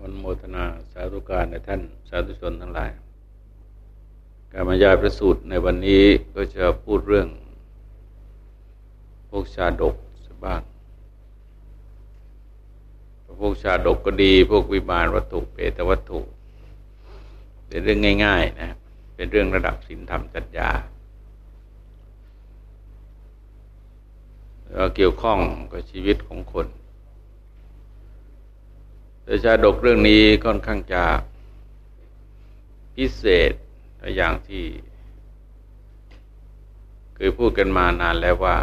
อนโมทนาสาธุการในท่านสาธุชนทั้งหลาย การบรรยายประสูตรในวันนี้ก็จะพูดเรื่องพวกชาดกสักบ้างพวกชาดกก็ดีพวกวิมานวัตถุเปตวัตถุ เป็นเรื่องง่าย ๆ นะ เป็นเรื่องระดับศีลธรรมจัญญาแล้วเกี่ยวข้องกับชีวิตของคน แต่ชาดกเรื่องนี้ค่อนข้างจะพิเศษอย่างที่เคยพูดกันมานานแล้วว่า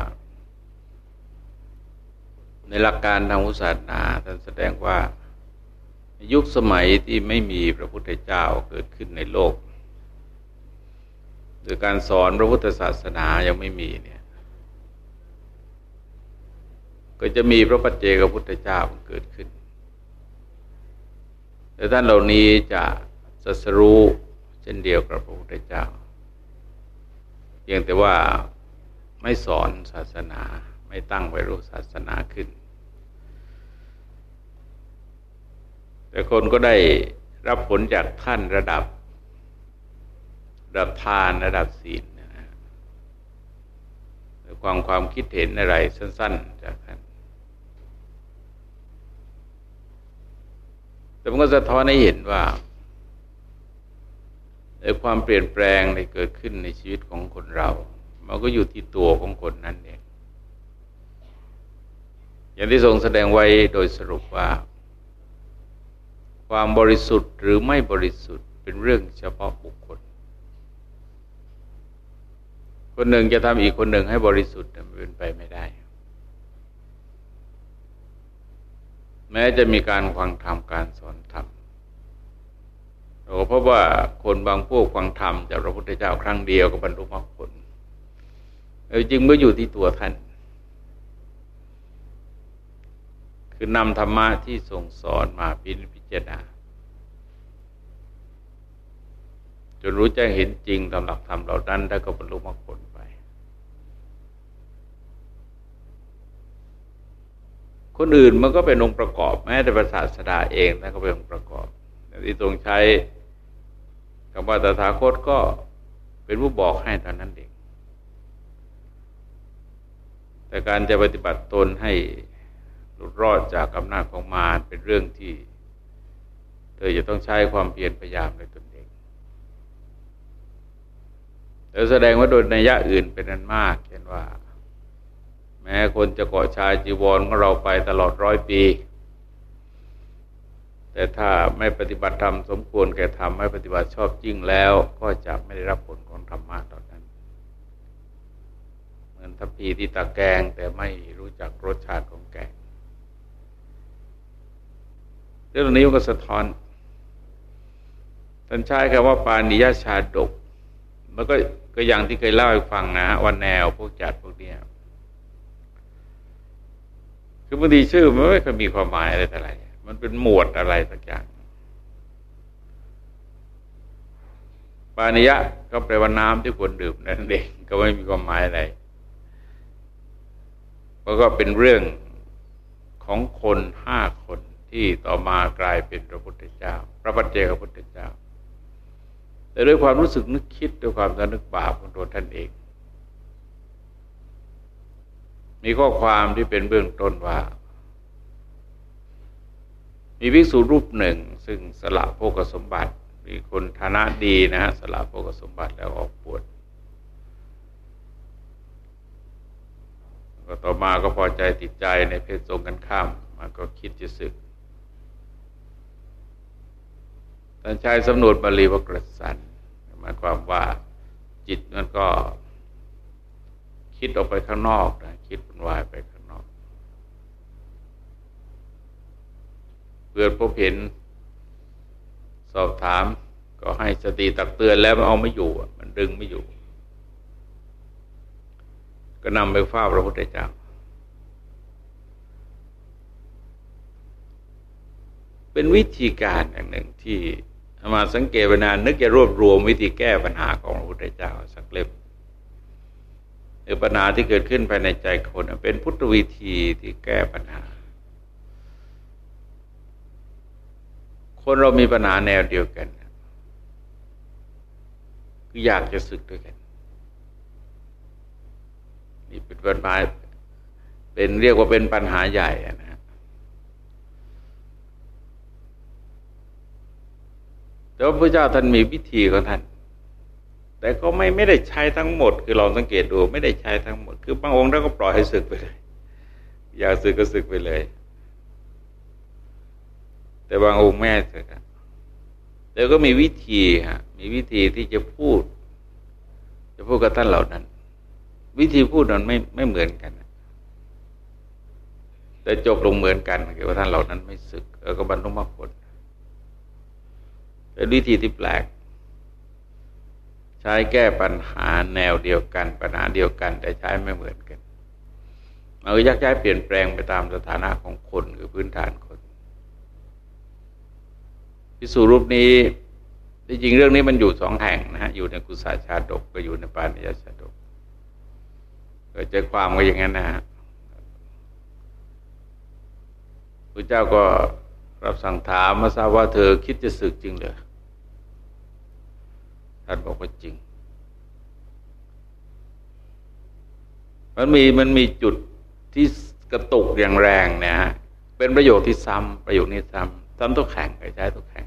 ในหลักการทางศาสนาท่านแสดงว่ายุคสมัยที่ไม่มีพระพุทธเจ้าเกิดขึ้นในโลกหรือการสอนพระพุทธศาสนายังไม่มีเนี่ยก็จะมีพระปัจเจกพุทธเจ้าเกิดขึ้น แต่ท่านเหล่านี้จะสัสรู้เช่นเดียวกับพระพุทธเจ้า เพียงแต่ว่าไม่สอนศาสนาไม่ตั้งไว้รู้ศาสนาขึ้น แต่คนก็ได้รับผลจากท่านระดับ ระดับทานระดับศีลนะความความคิดเห็นอะไรสั้น ๆ จากท่าน แต่มันก็สะท้อนให้เห็นว่าในความเปลี่ยนแปลงในเกิดขึ้นในชีวิตของคนเรา มันก็อยู่ที่ตัวของคนนั้นเองอย่างที่ทรงแสดงไว้โดยสรุปว่า ความบริสุทธิ์หรือไม่บริสุทธิ์เป็นเรื่องเฉพาะบุคคล คนหนึ่งจะทำอีกคนหนึ่งให้บริสุทธิ์มันเป็นไปไม่ได้ แม้จะมีการฟังธรรมการสอนธรรมเราเพราะว่าคนบางพวกฟังธรรมจากพระพุทธเจ้าครั้งเดียวก็บรรลุมรรคผลจริงเมื่ออยู่ที่ตัวท่าน คือนำธรรมะที่ทรงสอนมาพิพิจารณาจนรู้แจ้งเห็นจริงตามหลักธรรมเหล่านั้นแล้วก็บรรลุมรรคผล คนอื่นมันก็เป็นองค์ประกอบ แม้แต่ภาษาสดาเองนั่นก็เป็นองค์ประกอบที่ทรงใช้คำว่าตถาคตก็เป็นผู้บอกให้เท่านั้นเอง แต่การจะปฏิบัติตนให้หลุดรอดจากอำนาจของมารเป็นเรื่องที่ เธอจะต้องใช้ความเพียรพยายามในตนเองแต่แสดงว่าโดยนัยยะอื่นเป็นนั้นมากเช่นว่า แม้คนจะเกาะชายจีวรของเราไปตลอดร้อยปี แต่ถ้าไม่ปฏิบัติธรรมสมควรแก่ธรรมไม่ปฏิบัติชอบจริงแล้ว ก็จะไม่ได้รับผลของธรรมะตอนนั้น เหมือนทัพพีที่ตะแกงแต่ไม่รู้จักรสชาติของแกงเรื่องนี้ก็สะท้อนท่านใช้คำว่าปานิยชาดก มันก็ก็อย่างที่เคยเล่าให้ฟังนะวันแนวพวกจัดพวกเนี้ย คือบางทีชื่อมันไม่เคยมีความหมายอะไรแต่ไรมันเป็นหมวดอะไรสักอย่าง ปานิยะก็แปลว่าน้ำที่ควรดื่มนั่นเองก็ไม่มีความหมายอะไรเพราะก็เป็นเรื่องของคนห้าคนที่ต่อมากลายเป็นพระพุทธเจ้า พระปัจเจกพระพุทธเจ้า แต่ด้วยความรู้สึกนึกคิดด้วยความสนึกบาปของตัวท่านเอง มีข้อความที่เป็นเบื้องต้นว่า มีภิกษุรูปหนึ่ง ซึ่งสละโภกสมบัติ มีคนฐานะดีนะฮะสละโภกสมบัติแล้วออกปวดก็ต่อมาก็พอใจติดใจในเพศตรงกันข้าม มันก็คิดจะสึกท่านใช้สำนวนบาลีว่ากระสันหมายความว่าจิตมันก็ คิดออกไปข้างนอกนะคิดเป็นวายไปข้างนอกเพื่อพบเห็น สอบถาม ก็ให้สติตักเตือนแล้วมันเอาไม่อยู่ มันดึงไม่อยู่ ก็นำไปเฝ้าพระพุทธเจ้าเป็นวิธีการอย่างหนึ่งที่มาสังเกตไปนานนึกจะรวบรวมวิธีแก้ปัญหาของพระพุทธเจ้าสักเล่ม รือปัญหาที่เกิดขึ้นภายในใจคนเป็นพุทธวิธีที่แก้ปัญหา คนเรามีปัญหาแนวเดียวกัน คืออยากจะศึกด้วยกัน นี่เป็นปัญหาเป็นเรียกว่าเป็นปัญหาใหญ่นะแต่ว่าพระเจ้าท่านมีวิธีของท่าน แต่ก็ไม่ไม่ได้ใช้ทั้งหมด คือลองสังเกตดูไม่ได้ใช้ทั้งหมด คือบางองค์ท่านก็ปล่อยให้ศึกไปเลย อยากศึกก็ศึกไปเลย แต่บางองค์แม่ศึกแต่ก็มีวิธีฮะมีวิธีที่จะพูด จะพูดกับท่านเหล่านั้น วิธีพูดนั้นไม่ไม่เหมือนกัน แต่จบลงเหมือนกันคือว่าท่านเหล่านั้นไม่ศึกแล้วก็บรรลุมรรคผลเป็นวิธีที่แปลก ใช้แก้ปัญหาแนวเดียวกันปัญหาเดียวกัน แต่ใช้ไม่เหมือนกันมันก็ยักย้ายเปลี่ยนแปลงไปตามสถานะของคนคือพื้นฐานคนพิสูรูปนี้จริงเรื่องนี้มันอยู่สองแห่งนะฮะอยู่ในกุศลชาดกก็อยู่ในปาณิยชาดกก็ใจความก็อย่างนั้นนะฮะพระเจ้าก็รับสั่งถามมาทราบว่าเธอคิดจะศึกจริงเหรอ ท่านบอกว่าจริง มันมีมันมีจุดที่กระตุกอย่างแรงเนี่ยฮะเป็นประโยคที่ซ้ำประโยคนี้ซ้ำซ้ำตัวแข่งใช้ตัวแข่ง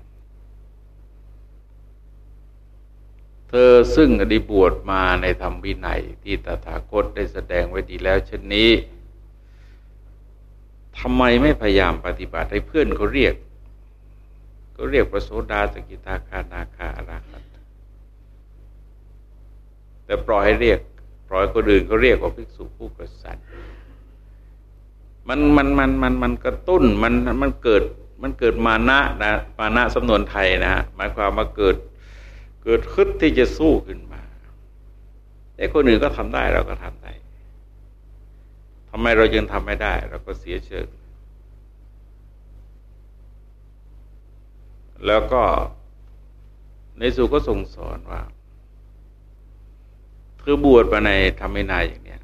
เธอซึ่งอดีบวชมาในธรรมวินัยที่ตถาคตได้แสดงไว้ดีแล้วเช่นนี้ทำไมไม่พยายามปฏิบัติให้เพื่อนเขาเรียก ก็เรียกประโสดาสกิทาคานาคาอราคัต แต่ปล่อยให้เรียก ปล่อยคนอื่นเขาเรียกว่าภิกษุผู้กษัตริย์มันมันมันมันมันกระตุ้นมันมันเกิดมันเกิดมานะนะมานะสำนวนไทยนะฮะหมายความมาเกิดเกิดคึดที่จะสู้ขึ้นมาไอ้คนอื่นก็ทำได้เราก็ทำได้ทำไมเรายังทำไม่ได้ เราก็เสียเชิงแล้วก็ในสุก็ทรงสอนว่า เธอบวชมาในธรรมินายอย่างเนี้ย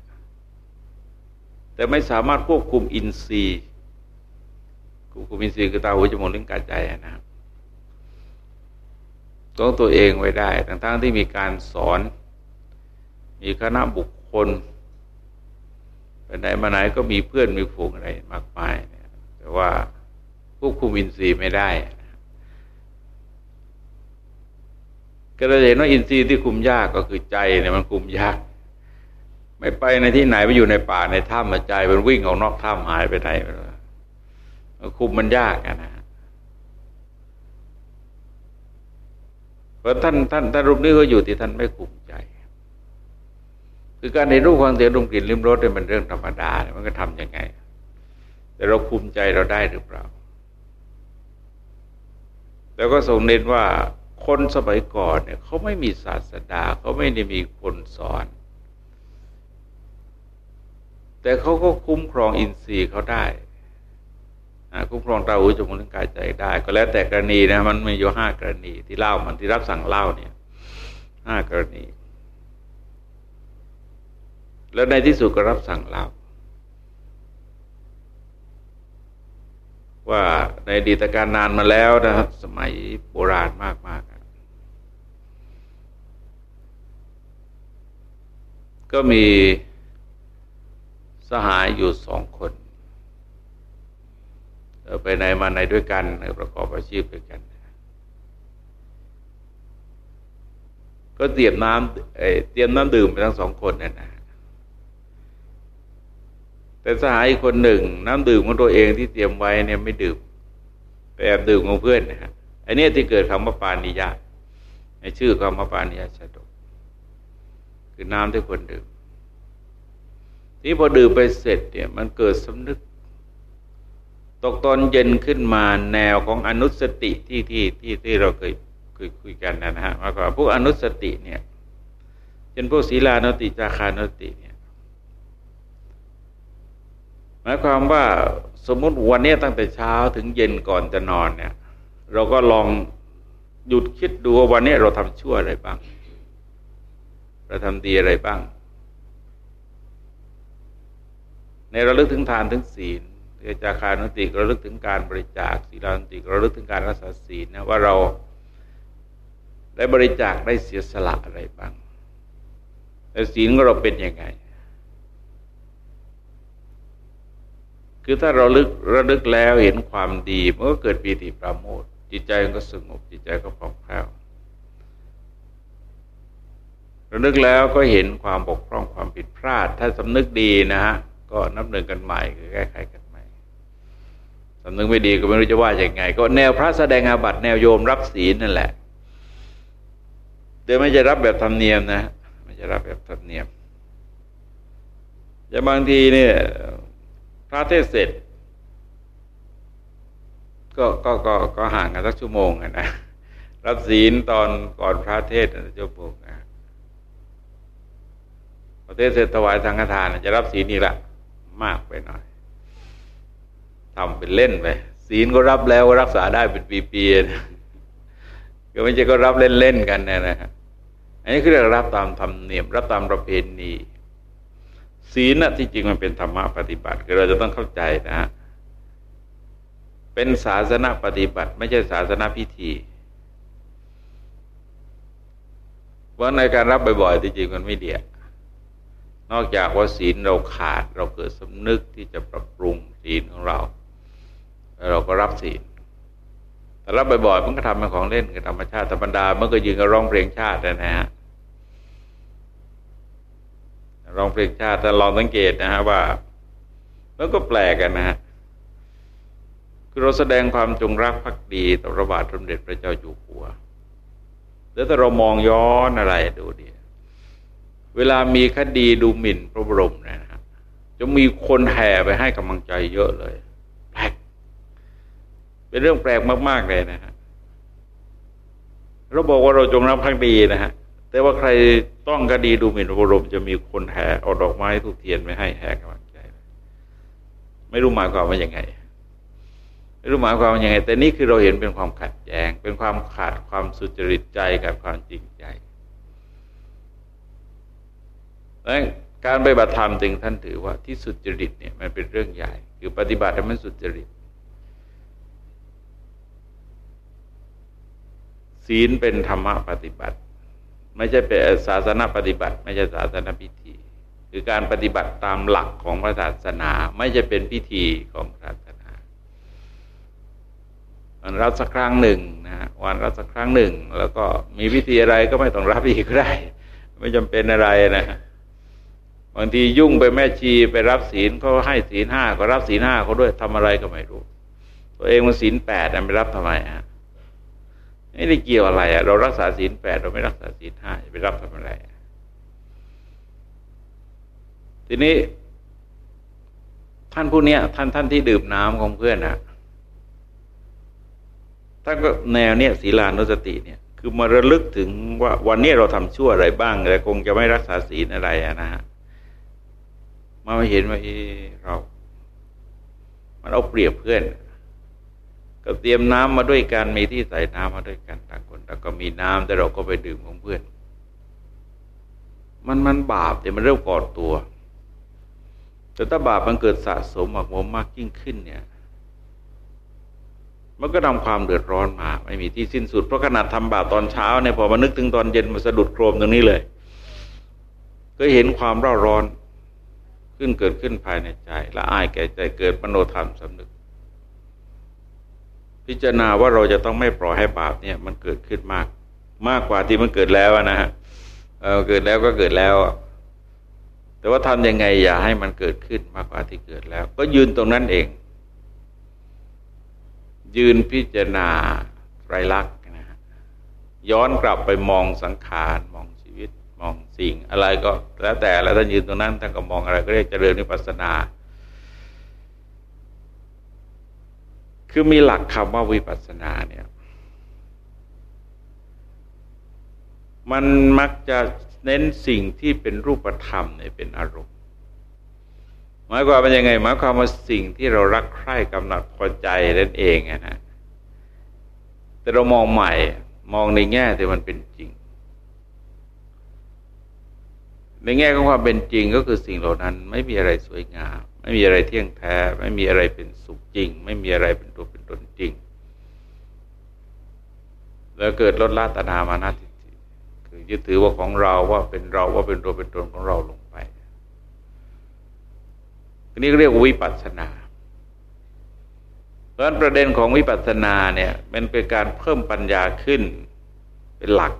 แต่ไม่สามารถควบคุมอินทรีย์ควบคุมอินทรีย์คือตาหูจมูกลิ้นกายใจนะครับต้องตัวเองไว้ได้ทั้งๆที่มีการสอน มีคณะบุคคลไปไหนมาไหนก็มีเพื่อนมีฝูงอะไรมากมาย แต่ว่าควบคุมอินทรีย์ไม่ได้ ก็เราเห็นว่าอินทรีย์ที่คุมยากก็คือใจเนี่ยมันคุมยาก ไม่ไปในที่ไหนไปอยู่ในป่าในถ้ำมาใจมันวิ่งออกนอกถ้ำหายไปไหนไปแล้วคุมมันยากนะเพราะท่านท่านท่านรูปนี้ก็อยู่ที่ท่านไม่คุมใจ คือการเห็นรูปความเสียงดมกลิ่นลิ้มรสเนี่ยมันเรื่องธรรมดา มันก็ทํำยังไง แต่เราคุมใจเราได้หรือเปล่า แล้วก็ทรงเน้นว่า คนสมัยก่อนเนี่ยเขาไม่มีศาสดาเขาไม่ได้มีคนสอน แต่เขาก็คุ้มครองอินทรีย์เขาได้คุ้มครองตาหูจมูกลิ้นกายใจได้ ก็แล้วแต่กรณีนะมันมีอยู่ห้ากรณี ที่เล่ามันที่รับสั่งเล่าเนี่ยห้ากรณี แล้วในที่สุดก็รับสั่งเล่าว่าในดีตการนานมาแล้วนะครับ สมัยโบราณมากมา ก็มีสหายอยู่สองคนไปไหนมาไหนด้วยกันประกอบอาชีพด้วยกัน ก็เตรียมน้ำเตรียมน้ำดื่มไปทั้งสองคนน่ยนะแต่สหายคนหนึ่ง น้ำดื่มของตัวเองที่เตรียมไว้เนี่ยไม่ดื่มไปแอบดื่มของเพื่อนนะฮะอันนี้ที่เกิดคำว่าปานิยาในชื่อคำว่าปานิยาชาดก คือน้ำที่คนดื่มที่พอดื่มไปเสร็จเนี่ยมันเกิดสำนึก ตกตอนเย็นขึ้นมาแนวของอนุสติที่ที่ที่ที่เราเคยคุยคุยกันนะฮะมาก่อนพวกอนุสติเนี่ยเป็นพวกศีลานุติจาคานุติเนี่ยหมายความว่าสมมติวันนี้ตั้งแต่เช้าถึงเย็นก่อนจะนอนเนี่ย เราก็ลองหยุดคิดดูว่าวันนี้เราทำชั่วอะไรบ้าง เราทำดีอะไรบ้าง ในเราลือกถึงทานถึงศีลจาคานุติระลึกถึงการบริจาคศีลานุติระลึกถึงการรักษาศีลนะว่าเราได้บริจาคได้เสียสละอะไรบ้างแต่ศีลของเราเป็นยังไง คือถ้าเราลึกระลึกแล้วเห็นความดีมันก็เกิดปีติปราโมทจิตใจก็สงบจิตใจก็ผ่องแผ้ว ระลึกแล้วก็เห็นความบกพร่องความผิดพลาด ถ้าสำนึกดีนะฮะก็นับหนึ่งกันใหม่คือแก้ไขกันใหม่สำนึกไม่ดีก็ไม่รู้จะว่าอย่างไง ก็แนวพระแสดงอาบัติแนวโยมรับศีลนั่นแหละเดี๋ยวไม่จะรับแบบธรรมเนียมนะไม่จะรับแบบธรรมเนียมจะบางทีเนี่ยพระเทศเสร็จก็ก็ก็ก็ห่างกันสักชั่วโมงนะรับศีลตอนก่อนพระเทศนะเจ้าพวกนะ พระเทศเสร็จถวายสังฆทานจะรับศีลนี่ละมากไปหน่อยทำเป็นเล่นไปศีลก็รับแล้วรักษาได้เป็นปีๆก็ไม่ใช่ก็รับเล่นๆกันนะนะอันนี้คือเรียกรับตามธรรมเนียม รับตามประเพณีศีลนะที่จริงมันเป็นธรรมะปฏิบัติคือเราจะต้องเข้าใจนะฮะเป็นศาสนาปฏิบัติ ไม่ใช่ศาสนาพิธีว่าในการรับบ่อยๆที่จริงมันไม่เดีย นอกจากว่าศีลเราขาดเราเกิดสำนึกที่จะปรับปรุงศีลของเราเราก็รับศีลแต่รับบ่อยๆมันก็ทำเป็นของเล่นกับธรรมชาติธรรมดาเมื่อก็ยืนก็ร้องเพลงชาตินะฮะร้องเพลงชาติแต่ลองสังเกตนะฮะว่ามันก็แปลกกันนะฮะคือเราแสดงความจงรักภักดีต่อพระบาทสมเด็จพระเจ้าอยู่หัวแล้วถ้าเรามองย้อนอะไรดูดี เวลามีคดีดูหมิ่นพระบรมนะฮะจะมีคนแห่ไปให้กำลังใจเยอะเลยแปลกเป็นเรื่องแปลกมาก ๆ เลยนะฮะเราบอกว่าเราจงรับพักดีนะฮะแต่ว่าใครต้องคดีดูหมิ่นพระบรมจะมีคนแห่เอาดอกไม้ทุกเทียนไม่ให้แห่กำลังใจ ไม่รู้หมายความว่าอยังไงไม่รู้หมายความว่ายังไง แต่นี่คือเราเห็นเป็นความขัดแย้งเป็นความขาดความสุจริตใจกับความจริงใจ และการปฏิบัติธรรมจึงท่านถือว่าที่สุดจริตเนี่ยมันเป็นเรื่องใหญ่ คือปฏิบัติให้มันสุดจริต ศีลเป็นธรรมะปฏิบัติ ไม่ใช่เป็นศาสนาปฏิบัติ ไม่ใช่ศาสนาพิธี คือการปฏิบัติตามหลักของพระศาสนา ไม่ใช่เป็นพิธีของศาสนาันรับสักครั้งหนึ่งนะวันรับสักครั้งหนึ่ง แล้วก็มีพิธีอะไรก็ไม่ต้องรับอีกก็ได้ ไม่จำเป็นอะไรนะ บางทียุ่งไปแม่ชีไปรับศีลเขาให้ศีลห้าก็รับศีลห้าเขาด้วยทำอะไรก็ไม่รู้ ตัวเองมันศีลแปดไปรับทำไมฮะไม่ได้เกี่ยวอะไรอะเรารักษาศีลแปดเราไม่รักษาศีลห้าไปรับทำอะไร ทีนี้ ท่านผู้นี้ท่านท่านที่ดื่มน้ำของเพื่อนอะท่านก็แนวเนี้ยศีลานุสติเนี่ย คือมาระลึกถึงว่าวันนี้เราทำชั่วอะไรบ้างแต่คงจะไม่รักษาศีลอะไรนะฮะ มาเห็นว่าเรา มันเอาเปรียบเพื่อน ก็เตรียมน้ำมาด้วยกันมีที่ใส่น้ำมาด้วยกันต่างคนแต่ก็มีน้ำแต่เราก็ไปดื่มของเพื่อน มันมันบาปแต่มันเริ่มก่อตัว แต่ถ้าบาปมันเกิดสะสมหมักหมมมากยิ่งขึ้นเนี่ยมันก็ทำความเดือดร้อนมา ไม่มีที่สิ้นสุดเพราะขนาดทำบาปตอนเช้าเนี่ยพอมานึกถึงตอนเย็นมาสะดุดโครมตรงนี้เลย ก็เห็นความร้อน ขึ้นเกิดขึ้นภายในใจละอายแก่ใจเกิดมโนธรรมสำนึก พิจารณาว่าเราจะต้องไม่ปล่อยให้บาปเนี่ย มันเกิดขึ้นมาก มากกว่าที่มันเกิดแล้วนะฮะเออเกิดแล้วก็เกิดแล้ว แต่ว่าทำยังไงอย่าให้มันเกิดขึ้นมากกว่าที่เกิดแล้ว ก็ยืนตรงนั้นเอง ยืนพิจารณาไตรลักษณ์นะฮะย้อนกลับไปมองสังขารมอง สิ่งอะไรก็แล้วแต่แล้วท่านยืนตรงนั้นท่านก็มองอะไรก็เรียกเจริญนิพพานา คือมีหลักคำว่าวิปัสสนาเนี่ยมันมักจะเน้นสิ่งที่เป็นรูปธรรมเนี่ยเป็นอารมณ์หมายความว่ายังไงหมายความว่าสิ่งที่เรารักใคร่กำหนัดพอใจนั่นเองนะแต่เรามองใหม่มองในแง่ที่มันเป็นจริง ในแง่ของความเป็นจริงก็คือสิ่งเหล่านั้น ไม่มีอะไรสวยงาม ไม่มีอะไรเที่ยงแท้ ไม่มีอะไรเป็นสุขจริง ไม่มีอะไรเป็นตัวเป็นตนจริง แล้วเกิดลดละตนามานาทิฏฐิคือยึดถือว่าของเราว่าเป็นเราว่าเป็นตัวเป็นตนของเราลงไปอันนี้เรียกวิปัสสนาเพราะฉะนั้นประเด็นของวิปัสสนาเนี่ยมันเป็นการเพิ่มปัญญาขึ้นเป็นหลัก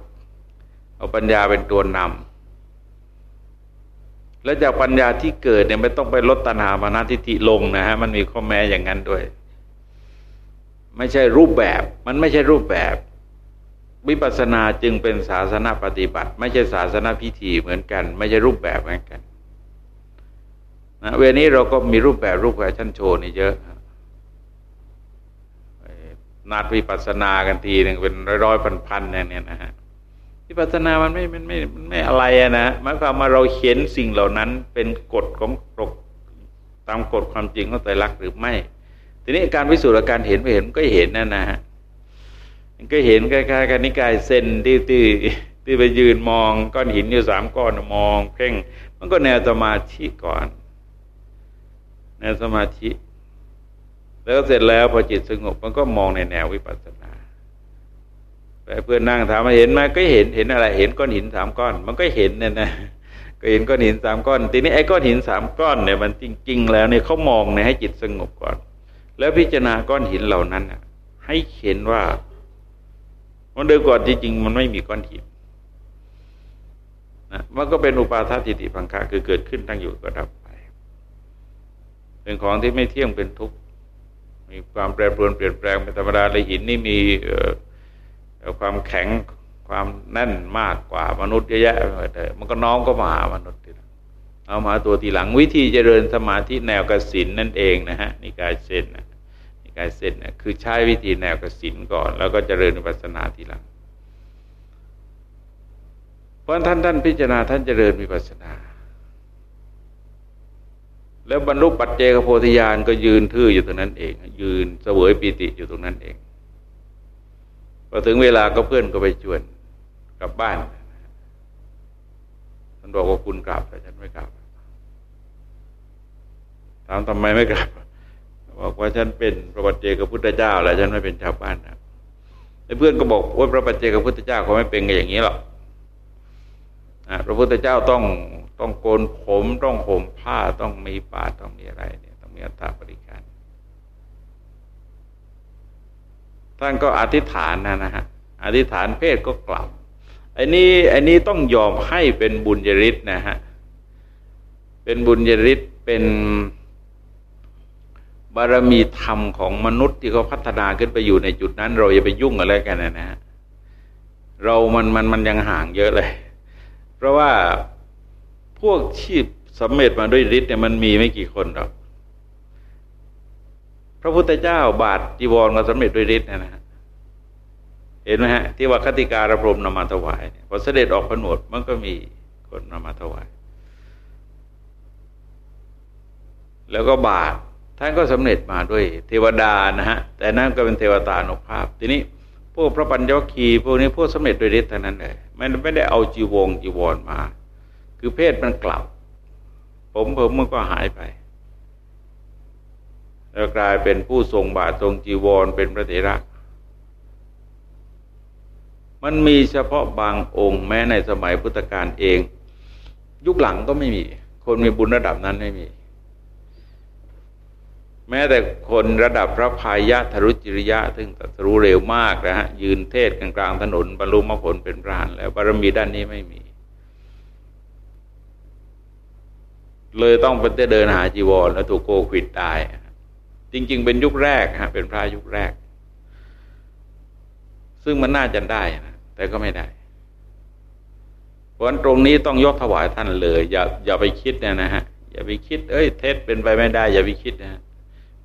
เอาปัญญาเป็นตัวนำ แล้วจากปัญญาที่เกิดเนี่ยไม่ต้องไปลดตัณหามานาทิฏฐิลงนะฮะมันมีข้อแม้อย่างนั้นด้วย ไม่ใช่รูปแบบ มันไม่ใช่รูปแบบ วิปัสสนาจึงเป็นศาสนาปฏิบัติ ไม่ใช่ศาสนาพิธีเหมือนกัน ไม่ใช่รูปแบบเหมือนกันนะเวลนี้เราก็มีรูปแบบรูปแบบชั้นโชว์นี่เยอะนัดวิปัสสนากันทีหนึ่งเป็นร้อยๆพันๆอย่างนี้นะฮะ วิปัสสนามันไม่มันไม่มันไม่อะไรนะหมายความว่าเราเห็นสิ่งเหล่านั้นเป็นกฎของกฎตามกฎความจริงของไตรลักษณ์หรือไม่ ทีนี้การพิสูจน์การเห็นไม่เห็นก็เห็นนั่นนะฮะมันก็เห็นคล้ายๆกันนิกายเซนที่ที่ที่ไปยืนมองก้อนหินอยู่สามก้อนมองเพ่ง มันก็แนวสมาธิก่อน แนวสมาธิ แล้วเสร็จแล้วพอจิตสงบมันก็มองในแนววิปัสสนา เพื่อนนั่งถามมาเห็นไหมก็เห็นเห็นอะไร เห็นก้อนหินสามก้อน มันก็เห็นเนี่ยนะก็เห็นก้อนหินสามก้อน ทีนี้ไอ้ก้อนหินสามก้อนเนี่ยมันจริง ๆ แล้วเนี่ยเขามองเนี่ยให้จิตสงบก่อน แล้วพิจารณาก้อนหินเหล่านั้นให้เห็นว่า มันเดิมก่อนจริงๆมันไม่มีก้อนหินนะมันก็เป็นอุปาททิฏฐิพังคะคือเกิดขึ้นตั้งอยู่ก็ดับไป เป็นของที่ไม่เที่ยงเป็นทุกข์มีความแปรปรวนเปลี่ยนแปลงเป็นธรรมดาเลยหินนี่มี ความแข็งความแน่นมากกว่ามนุษย์เยอะแยะแต่มันก็น้องก็มาหามนุษย์ทีหลังเอามาตัวทีหลังวิธีเจริญสมาธิแนวกสินนั่นเองนะฮะนิกายเซนนะนิกายเซนนะคือใช้วิธีแนวกสินก่อน แล้วก็เจริญปัสนาทีหลังเพราะท่านท่านพิจารณาท่านเจริญวิปัสนา แล้วบรรลุปัจเจกโพธิญาณก็ยืนทื่ออยู่ตรงนั้นเอง ยืนเสวยปีติอยู่ตรงนั้นเอง พอถึงเวลาก็เพื่อนก็ไปชวนกลับบ้านท่านบอกว่าคุณกลับแต่ฉันไม่กลับถามทำไมไม่กลับบอกว่าฉันเป็นพระปัจเจกพุทธเจ้าแล้วฉันไม่เป็นชาวบ้านนะเพื่อนก็บอกว่าพระปัจเจกพุทธเจ้าเขาไม่เป็นอย่างนี้หรอกพระพุทธเจ้าต้องต้องโกนผมต้องห่มผ้าต้องมีปาต้องมีอะไรเนี่ยต้องมีอัตตาบริการ ท่านก็อธิษฐานนะนะฮะอธิษฐานเพศก็กลับอันนี้อันนี้ต้องยอมให้เป็นบุญยริศนะฮะเป็นบุญยริศเป็นบารมีธรรมของมนุษย์ที่เขาพัฒนาขึ้นไปอยู่ในจุดนั้น เราอย่าไปยุ่งอะไรกันนะฮะเรามันมันมันยังห่างเยอะเลย เพราะว่าพวกที่สำเร็จมาด้วยฤทธิ์เนี่ยมันมีไม่กี่คนหรอก ระพุทธเจ้าบาทจีวรก็สำเร็จด้วยฤทธิ์นะฮะเห็นไหมฮะที่ว่าคติการะพรมนำมาถวายพอเสด็จออกผนวดมันก็มีคนนำมาถวาย แล้วก็บาทท่านก็สำเร็จมาด้วยเทวดานะฮะแต่นั่นก็เป็นเทวตานุภาพ ทีนี้พวกพระปัญญวคีพวกนี้พวกสำเร็จด้วยฤทธิ์เท่านั้นเลยไม่ไม่ได้เอาจีวงจีวรมา คือเพศมันกลับ ผมผมมันก็หายไป แล้วกลายเป็นผู้ทรงบาททรงจีวรเป็นพระเถระ มันมีเฉพาะบางองค์แม้ในสมัยพุทธกาลเอง ยุคหลังก็ไม่มี คนมีบุญระดับนั้นไม่มี แม้แต่คนระดับพระพายะธรุจิริยะซึ่งตรัสรู้เร็วมากนะฮะยืนเทศกลางถนนบรรลุมรรคผลเป็นพระานแล้วบารมีด้านนี้ไม่มีเลยต้องไปเดินหาจีวรแล้วถูกโกขิดตาย จริง ๆ เป็นยุคแรกฮะเป็นพระยุคแรก ซึ่งมันน่าจะได้นะแต่ก็ไม่ได้เพราะตรงนี้ต้องยกถวายท่านเลย อย่าอย่าไปคิดเนะนะฮะอย่าไปคิด เอ้ย เท็จเป็นไปไม่ได้ อย่าไปคิดนะ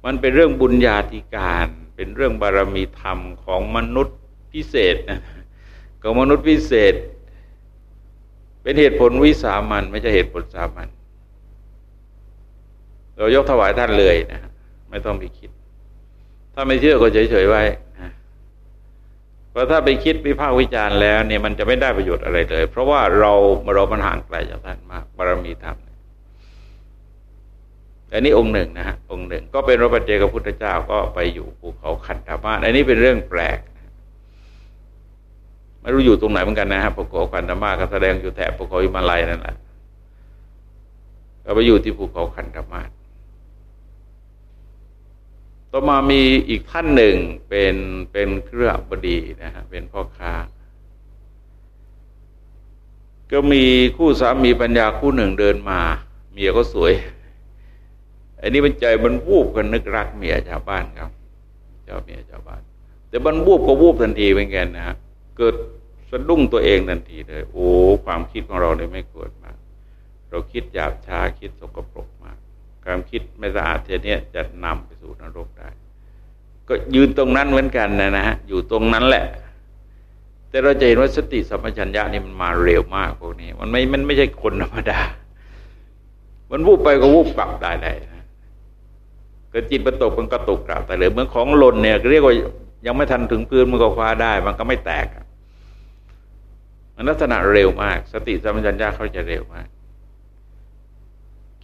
มันเป็นเรื่องบุญญาธิการ เป็นเรื่องบารมีธรรมของมนุษย์พิเศษนะของมนุษย์พิเศษ เป็นเหตุผลวิสามันไม่ใช่เหตุผลสามัญเรายกถวายท่านเลยนะ ไม่ต้องไปคิด ถ้าไม่เชื่อก็เฉยๆไว้เพราะถ้าไปคิดวิพากษ์วิจารณ์แล้วเนี่ยมันจะไม่ได้ประโยชน์อะไรเลย เพราะว่าเราเรามันห่างไกลจากท่านมากบารมีธรรมแต่นี่องค์หนึ่งนะฮะองค์หนึ่ง ก็เป็นพระปัจเจกพุทธเจ้าก็ไปอยู่ภูเขาคันธมาศอันนี้เป็นเรื่องแปลกไม่รู้อยู่ตรงไหนเหมือนกันนะฮะภูเขาคันธมาศก็แสดงอยู่แถบภูเขาอิมาลัยนั่นแหละก็ไปอยู่ที่ภูเขาคันธมาศ ต่อมามีอีกท่านหนึ่งเป็นเป็นเครือบดีนะฮะเป็นพ่อค้า ก็มีคู่สามีปัญญาคู่หนึ่งเดินมา เมียก็สวย อันนี้มันใจมันวูบกันนึกรักเมียชาวบ้านครับเจ้าเมียชาวบ้าน แต่มันวูบก็วูบทันทีเหมือนกันนะฮะเกิดสะดุ้งตัวเองทันทีเลย โอ้ความคิดของเราเนี่ยไม่ควรมา เราคิดหยาบช้าคิดสกปรก ความคิดไม่สะอาดเท่านี้จะนำไปสู่นรกได้ ก็ยืนตรงนั้นเหมือนกันนะนะฮะอยู่ตรงนั้นแหละ แต่เราจะเห็นว่าสติสัมปชัญญะนี่มันมาเร็วมากพวกนี้ มันไม่มันไม่ใช่คนธรรมดา มันวูบไปก็วูบกลับได้ได้ก็จิตมันตกมันก็ตกกลับแต่เลยเหมือนของหล่นเนี่ยเรียกว่ายังไม่ทันถึงพื้นมันก็คว้าได้ มันก็ไม่แตกมันลักษณะเร็วมาก สติสัมปชัญญะเขาจะเร็วมาก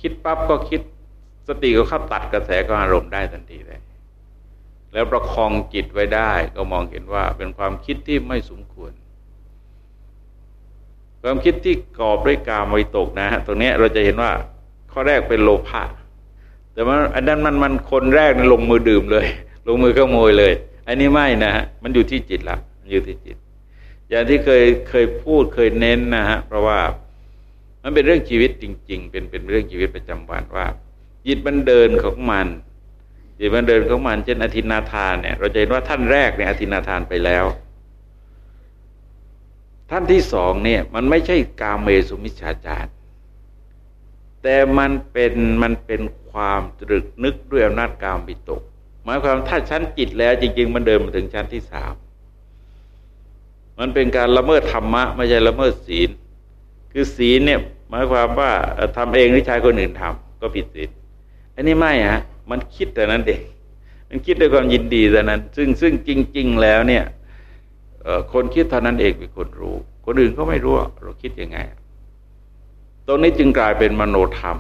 คิดปั๊บก็คิด สติก็เข้าตัดกระแสก็อารมณ์ได้ทันทีเลย แล้วประคองจิตไว้ได้ก็มองเห็นว่าเป็นความคิดที่ไม่สมควร ความคิดที่กอบด้วยกามวิตกนะฮะตรงนี้เราจะเห็นว่าข้อแรกเป็นโลภะแต่ว่าอันนั้นมันมันคนแรกลงมือดื่มเลย ลงมือขโมยเลย อันนี้ไม่นะฮะมันอยู่ที่จิตละอยู่ที่จิต อย่างที่เคยเคยพูดเคยเน้นนะฮะเพราะว่ามันเป็นเรื่องชีวิตจริง ๆ เป็นเป็นเรื่องชีวิตประจำวันว่า จิตมันเดินของมันจิตมันเดินของมันเช่นอธินาทานเนี่ย เราจะเห็นว่าท่านแรกเนี่ยอธินาทานไปแล้ว ท่านที่สองเนี่ย มันไม่ใช่กาเมสุมิชฌาจารแต่มันเป็นมันเป็นความตรึกนึกด้วยอำนาจกามบิตก หมายความถ้าชั้นจิตแล้ว จริง ๆ มันเดินมาถึงชั้นที่สามมันเป็นการละเมิดธรรมะไม่ใช่ละเมิดศีล คือศีลเนี่ยหมายความว่าทำเองหรือใช้คนอื่นทำก็ผิดศีล อันนี้ไม่ฮะมันคิดแต่นั้นเองมันคิดด้วยความยินดีแต่นั้น ซึ่งซึ่งจริง ๆ แล้วเนี่ยคนคิดเท่านั้นเองเป็นคนรู้ คนอื่นก็ไม่รู้เราคิดยังไง ตรงนี้จึงกลายเป็นมโนธรรม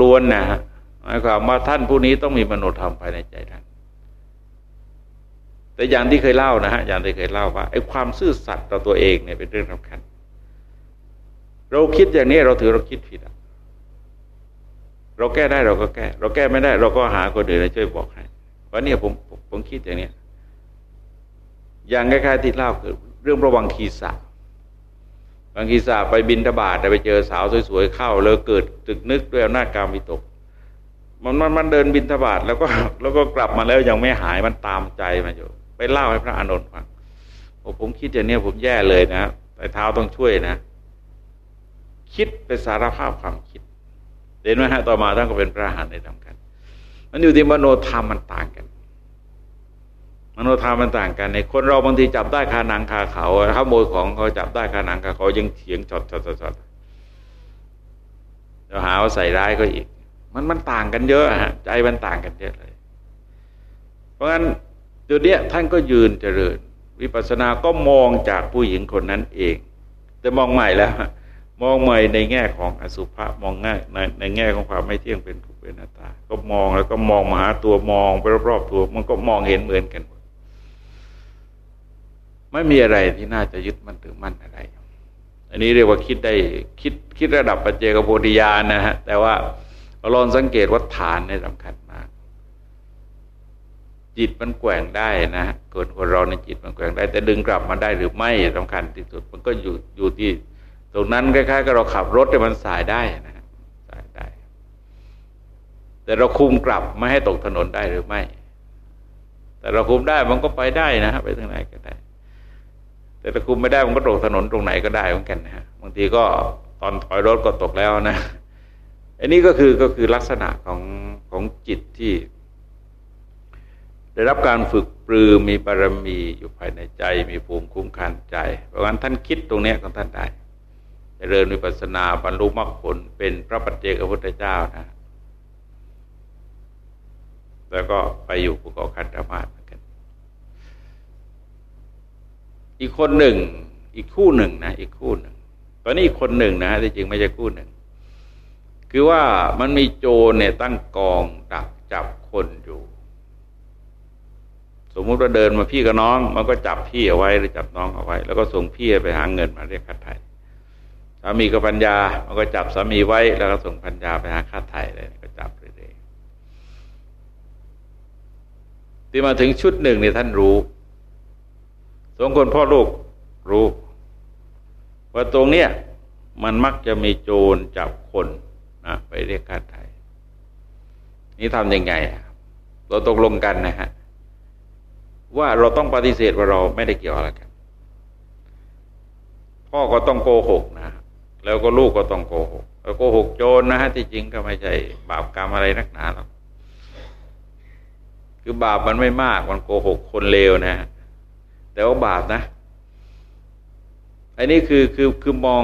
ล้วนๆนะฮะหมายความว่าท่านผู้นี้ต้องมีมโนธรรมภายในใจท่านแต่อย่างที่เคยเล่านะฮะอย่างที่เคยเล่าว่าไอ้ความซื่อสัตย์ต่อตัวเองเนี่ยเป็นเรื่องสำคัญ เราคิดอย่างนี้เราถือเราคิดผิดอะ เราแก้ได้เราก็แก้ เราแก้ไม่ได้ เราก็หาคนอื่นมาช่วยบอกให้ว่าเนี่ผมผมคิดอย่างเนี้ยอย่างคล้ายๆที่เล่าคือเรื่องระวังคีสะบางทีสาไปบินทบาทแต่ไปเจอสาวสวยๆเข้าแล้วเกิดตึกนึกด้วยอำนาจการมิตกมันมันมันเดินบินทบาทแล้วก็แล้วก็กลับมาแล้วยังไม่หายมันตามใจมาอยู่ ไปเล่าให้พระอานนท์ฟังโอ้ผมคิดอย่างนี้ผมแย่เลยนะแต่เท้าต้องช่วยนะ คิดเป็นสารภาพความคิด เห็นไหมฮะต่อมาท่านก็เป็นพระอรหันต์ในทำกัน มันอยู่ที่มโนธรรมมันต่างกัน มโนธรรมมันต่างกันในคนเราบางทีจับได้คาหนังคาเขาขโมยของเขาจับได้คาหนังคาเขายังเถียงจอดจอดจอดจะหาว่าใส่ร้ายก็อีก มันมันต่างกันเยอะฮะใจมันต่างกันเยอะเลย เพราะฉะนั้นเดี๋ยวนี้ท่านก็ยืนเจริญ วิปัสสนาก็มองจากผู้หญิงคนนั้นเอง แต่มองใหม่แล้ว มองใหม่ในแง่ของอสุภะมองง่ายในในแง่ของความไม่เที่ยงเป็นทุกข์เป็นน้าตา ก็มองแล้วก็มองมาหาตัวมองไปรอบๆตัวมันก็มองเห็นเหมือนกันไม่มีอะไรที่น่าจะยึดมั่นถือมั่นอะไร อันนี้เรียกว่าคิดได้คิดคิดระดับปัจเจกโพธิญาณนะฮะแต่ว่าเราลองสังเกตว่าฐานในสำคัญมาก จิตมันแกว่งได้นะฮะเกิดคนเราในจิตมันแกว่งได้ แต่ดึงกลับมาได้หรือไม่สำคัญที่สุด มันก็อยู่อยู่ที่ รงนั้นคล้ายๆกับเราขับรถแต่มันสายได้นะฮะสายได้ แต่เราคุมกลับไม่ให้ตกถนนได้หรือไม่ แต่เราคุมได้มันก็ไปได้นะไปทางไหนก็ได้ แต่ถ้าคุมไม่ได้มันก็ตกถนนตรงไหนก็ได้เหมือนกันนะฮะบางทีก็ตอนถอยรถก็ตกแล้วนะอันนี้ก็คือก็คือลักษณะของของจิตที่ ได้รับการฝึกปรือมีบารมีอยู่ภายในใจ มีภูมิคุ้มกันใจ เพราะงั้นท่านคิดตรงนี้ของท่านได้ จเริญวิปัสนาบรรลุมรรคผลเป็นพระปัจเจกพุทธเจ้านะ แล้วก็ไปอยู่ภูเขาคันธมาศอีกคนหนึ่ง อีกคู่หนึ่งนะ อีกคู่หนึ่ง ตอนนี้อีกคนหนึ่งนะที่จริงไม่ใช่คู่หนึ่ง คือว่ามันมีโจรเนี่ยตั้งกองดักจับคนอยู่ สมมุติว่าเดินมาพี่กับน้อง มันก็จับพี่เอาไว้หรือจับน้องเอาไว้ แล้วก็ส่งพี่ไปหาเงินมาเรียกค่าไถ่ สามีกับปัญญา มันก็จับสามีไว้แล้วก็ส่งปัญญาไปหาค่าไถ่เลยก็จับเรื่อยๆที่มาถึงชุดหนึ่งเนี่ยท่านรู้สองคนพ่อลูกรู้ ว่าตรงเนี้ยมันมักจะมีโจรจับคนนะไปเรียกค่าไถ่นี่ทำยังไงเราตกลงกันนะฮะว่าเราต้องปฏิเสธว่าเราไม่ได้เกี่ยวอะไรกัน พ่อก็ต้องโกหกนะ แล้วก็ลูกก็ต้องโกหกแล้วโกหกโจรนะฮะที่จริงก็ไม่ใช่บาปกรรมอะไรนักหนาหรอกคือบาปมันไม่มากมันโกหกคนเลวนะ แต่ว่าบาปนะอันนี้คือคือคือมอง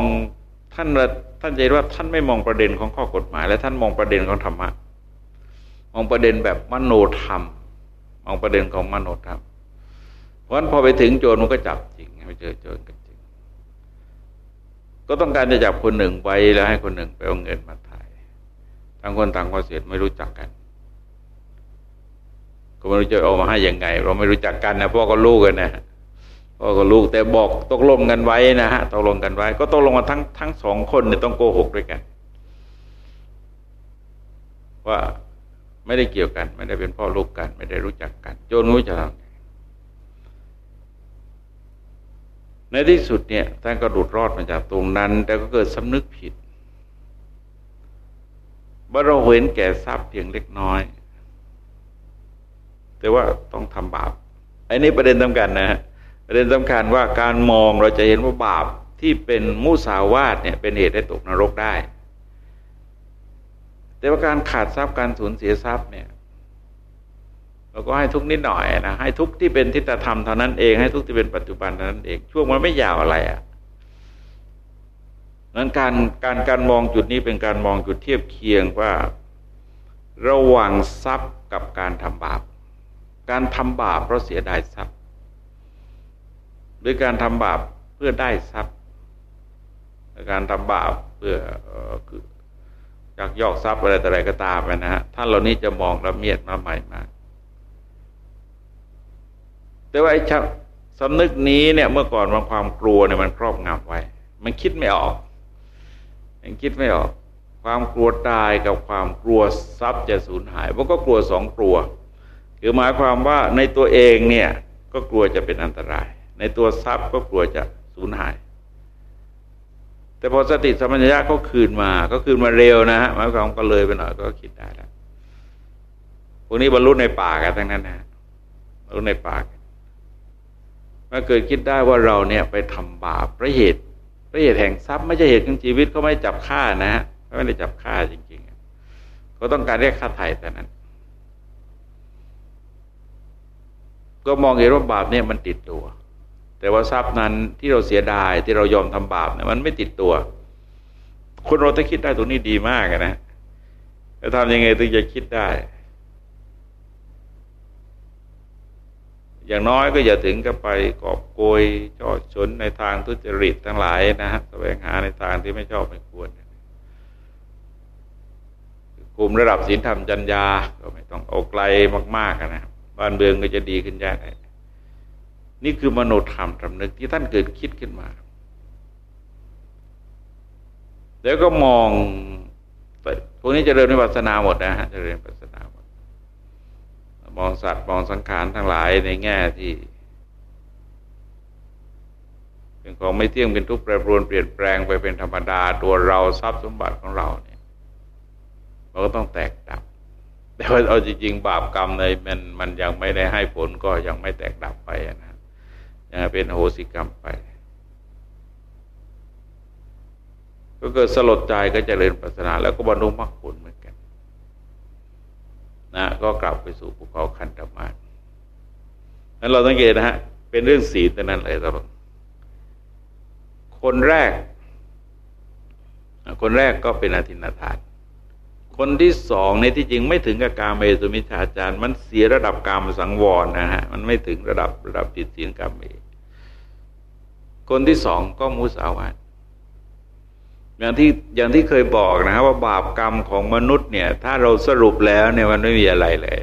ท่านท่านใจว่าท่านไม่มองประเด็นของข้อกฎหมาย และท่านมองประเด็นของธรรมะมองประเด็นแบบมโนธรรมมองประเด็นของมโนธรรมเพราะฉะนั้นพอไปถึงโจรมันก็จับจริงไปเจอโจร ก็ต้องการจะจับคนหนึ่งไปแล้วให้คนหนึ่งไปเอาเงินมาถ่ายทั้งคนต่างก็เสียไม่รู้จักกัน ก็ไม่รู้จะเอามาให้ยังไง เราไม่รู้จักกันนะพ่อก็ลูกกันนะพ่อก็ลูกแต่บอกตกลงกันไว้นะฮะตกลงกันไว้ ก็ตกลงกันทั้งทั้งสองคนเนี่ยต้องโกหกด้วยกัน ว่าไม่ได้เกี่ยวกัน ไม่ได้เป็นพ่อลูกกัน ไม่ได้รู้จักกัน โจนรู้จะทำ ในที่สุดเนี่ยท่านก็หลุดรอดมาจากตรงนั้น แต่ก็เกิดสำนึกผิดว่าเราเห็นแก่ทรัพย์เพียงเล็กน้อย แต่ว่าต้องทำบาปไอ้นี่ประเด็นสำคัญนะฮะประเด็นสำคัญว่าการมองเราจะเห็นว่าบาปที่เป็นมุสาวาทเนี่ยเป็นเหตุให้ตกนรกได้ แต่ว่าการขาดทรัพย์การสูญเสียทรัพย์เนี่ย เราก็ให้ทุกนิดหน่อยนะให้ทุกที่เป็นทิฏฐธรรมเท่านั้นเองให้ทุกที่เป็นปัจจุบันเท่านั้นเองช่วงมันไม่ยาวอะไรอะ่ะนั้นการการการมองจุดนี้เป็นการมองจุดเทียบเคียงว่า ระหว่างทรัพย์กับการทำบาป การทำบาปเพราะเสียดายทรัพย์ หรือการทำบาปเพื่อได้ทรัพย์ การทำบาปเพื่อคือจากยอกทรัพย์อะไรแต่อะไรก็ตามนะฮะท่านเหล่านี้จะมองละเมียดมาใหม่มาก แต่ว่าไอ้สำนึกนี้เนี่ยเมื่อก่อนมันความกลัวเนี่ยมันครอบงำไว้ มันคิดไม่ออก มันคิดไม่ออก ความกลัวตายกับความกลัวทรัพย์จะสูญหายมันก็กลัวสองกลัว คือหมายความว่าในตัวเองเนี่ยก็กลัวจะเป็นอันตราย ในตัวทรัพย์ก็กลัวจะสูญหาย แต่พอสติสมัญญาก็คืนมา ก็คืนมาเร็วนะฮะหมายความก็เลยไปหน่อยก็คิดได้แล้วพวกนี้บรรลุในป่ากันทั้งนั้นนะบรรลุในป่า มาเกิดคิดได้ว่าเราเนี่ยไปทำบาปพระเหตุพระเหตุแห่งทรัพย์ไม่ใช่เหตุของชีวิตเขาไม่จับฆ่านะฮะเขาไม่ได้จับฆ่าจริงๆเขาต้องการเรียกค่าไถ่แต่นั้น ก็มองเห็นว่าบาปเนี่ยมันติดตัว แต่ว่าทรัพย์นั้นที่เราเสียดายที่เรายอมทำบาปเนี่ยมันไม่ติดตัว คนเราถ้าคิดได้ตรงนี้ดีมากนะจะทำยังไงถึงจะคิดได้ อย่างน้อยก็อย่าถึงกับไปกอบโกยจอชนในทางทุจริตทั้งหลายนะฮะแสวงหาในทางที่ไม่ชอบไม่ควรกลุ่มระดับศีลธรรมจัญญาก็ไม่ต้องเอาไกลมากๆนะบ้านเมืองก็จะดีขึ้นแยากเลยนี่คือมโนธรรมรำนึกที่ท่านเกิดคิดขึ้นมา แล้วก็มองพวกนี้จะเริญวิปัสนาหมดนะฮะจะเริญวิปัสนา มองสัตว์มองสังขารทั้งหลายในแง่ที่เป็นของไม่เที่ยงเป็นทุกข์แปรปรวนเปลี่ยนแปลงไปเป็นธรรมดาตัวเราทรัพย์สมบัติของเราเนี่ยมันก็ต้องแตกดับ แต่ว่าเอาจริงๆ บาปกรรมในมันมันยังไม่ได้ให้ผลก็ยังไม่แตกดับไปนะยังเป็นโหสิกรรมไป ก็เกิดสลดใจก็จเจริญปัสนาแล้วก็บรรลุมรรคผลเหมือนกั นะก็กลับไปสู่ภูเขาคันธมาศนั้นเราสังเกตนะฮะ เป็นเรื่องศีลแต่นั้นเลยตลอดคนแรก คนแรกก็เป็นอธินาทาน คนที่สองในที่จริงไม่ถึงกับการเมสุมิชาจารมันเสียระดับการมสังวรนะฮะ มันไม่ถึงระดับระดับติดศีลกรรมเมคนที่สองก็มุสาวาท อย่างที่อย่างที่เคยบอกนะว่าบาปกรรมของมนุษย์เนี่ย ถ้าเราสรุปแล้วเนี่ยมันไม่มีอะไรเลย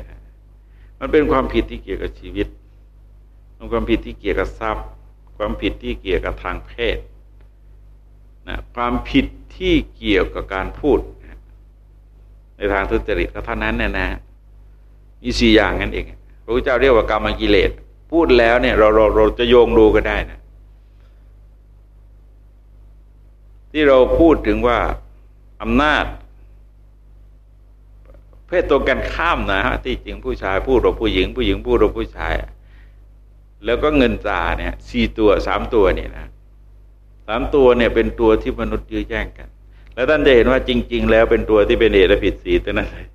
มันเป็นความผิดที่เกี่ยวกับชีวิตมันความผิดที่เกี่ยวกับทรัพย์ ความผิดที่เกี่ยวกับทางเพศนะความผิดที่เกี่ยวกับการพูด ในทางทุจริตก็เท่านั้นนะนะมีสี่อย่างนั่นเองพระพุทธเจ้าเรียกว่ากรรมกิเลส พูดแล้วเนี่ยเราเราเราจะโยงดูก็ได้นะ ที่เราพูดถึงว่าอำนาจ เพศตรงกันข้ามนะฮะที่จริงผู้ชายพูดเราผู้หญิง ผู้หญิงพูดเราผู้ชาย แล้วก็เงินตาเนี่ยสี่ตัวสามตัวนี่นะสามตัวเนี่ยเป็นตัวที่มนุษย์ยื้อแย่งกัน แล้วท่านจะเห็นว่าจริง ๆ แล้วเป็นตัวที่เป็นเอตผิดศีลตัวนั้นเลย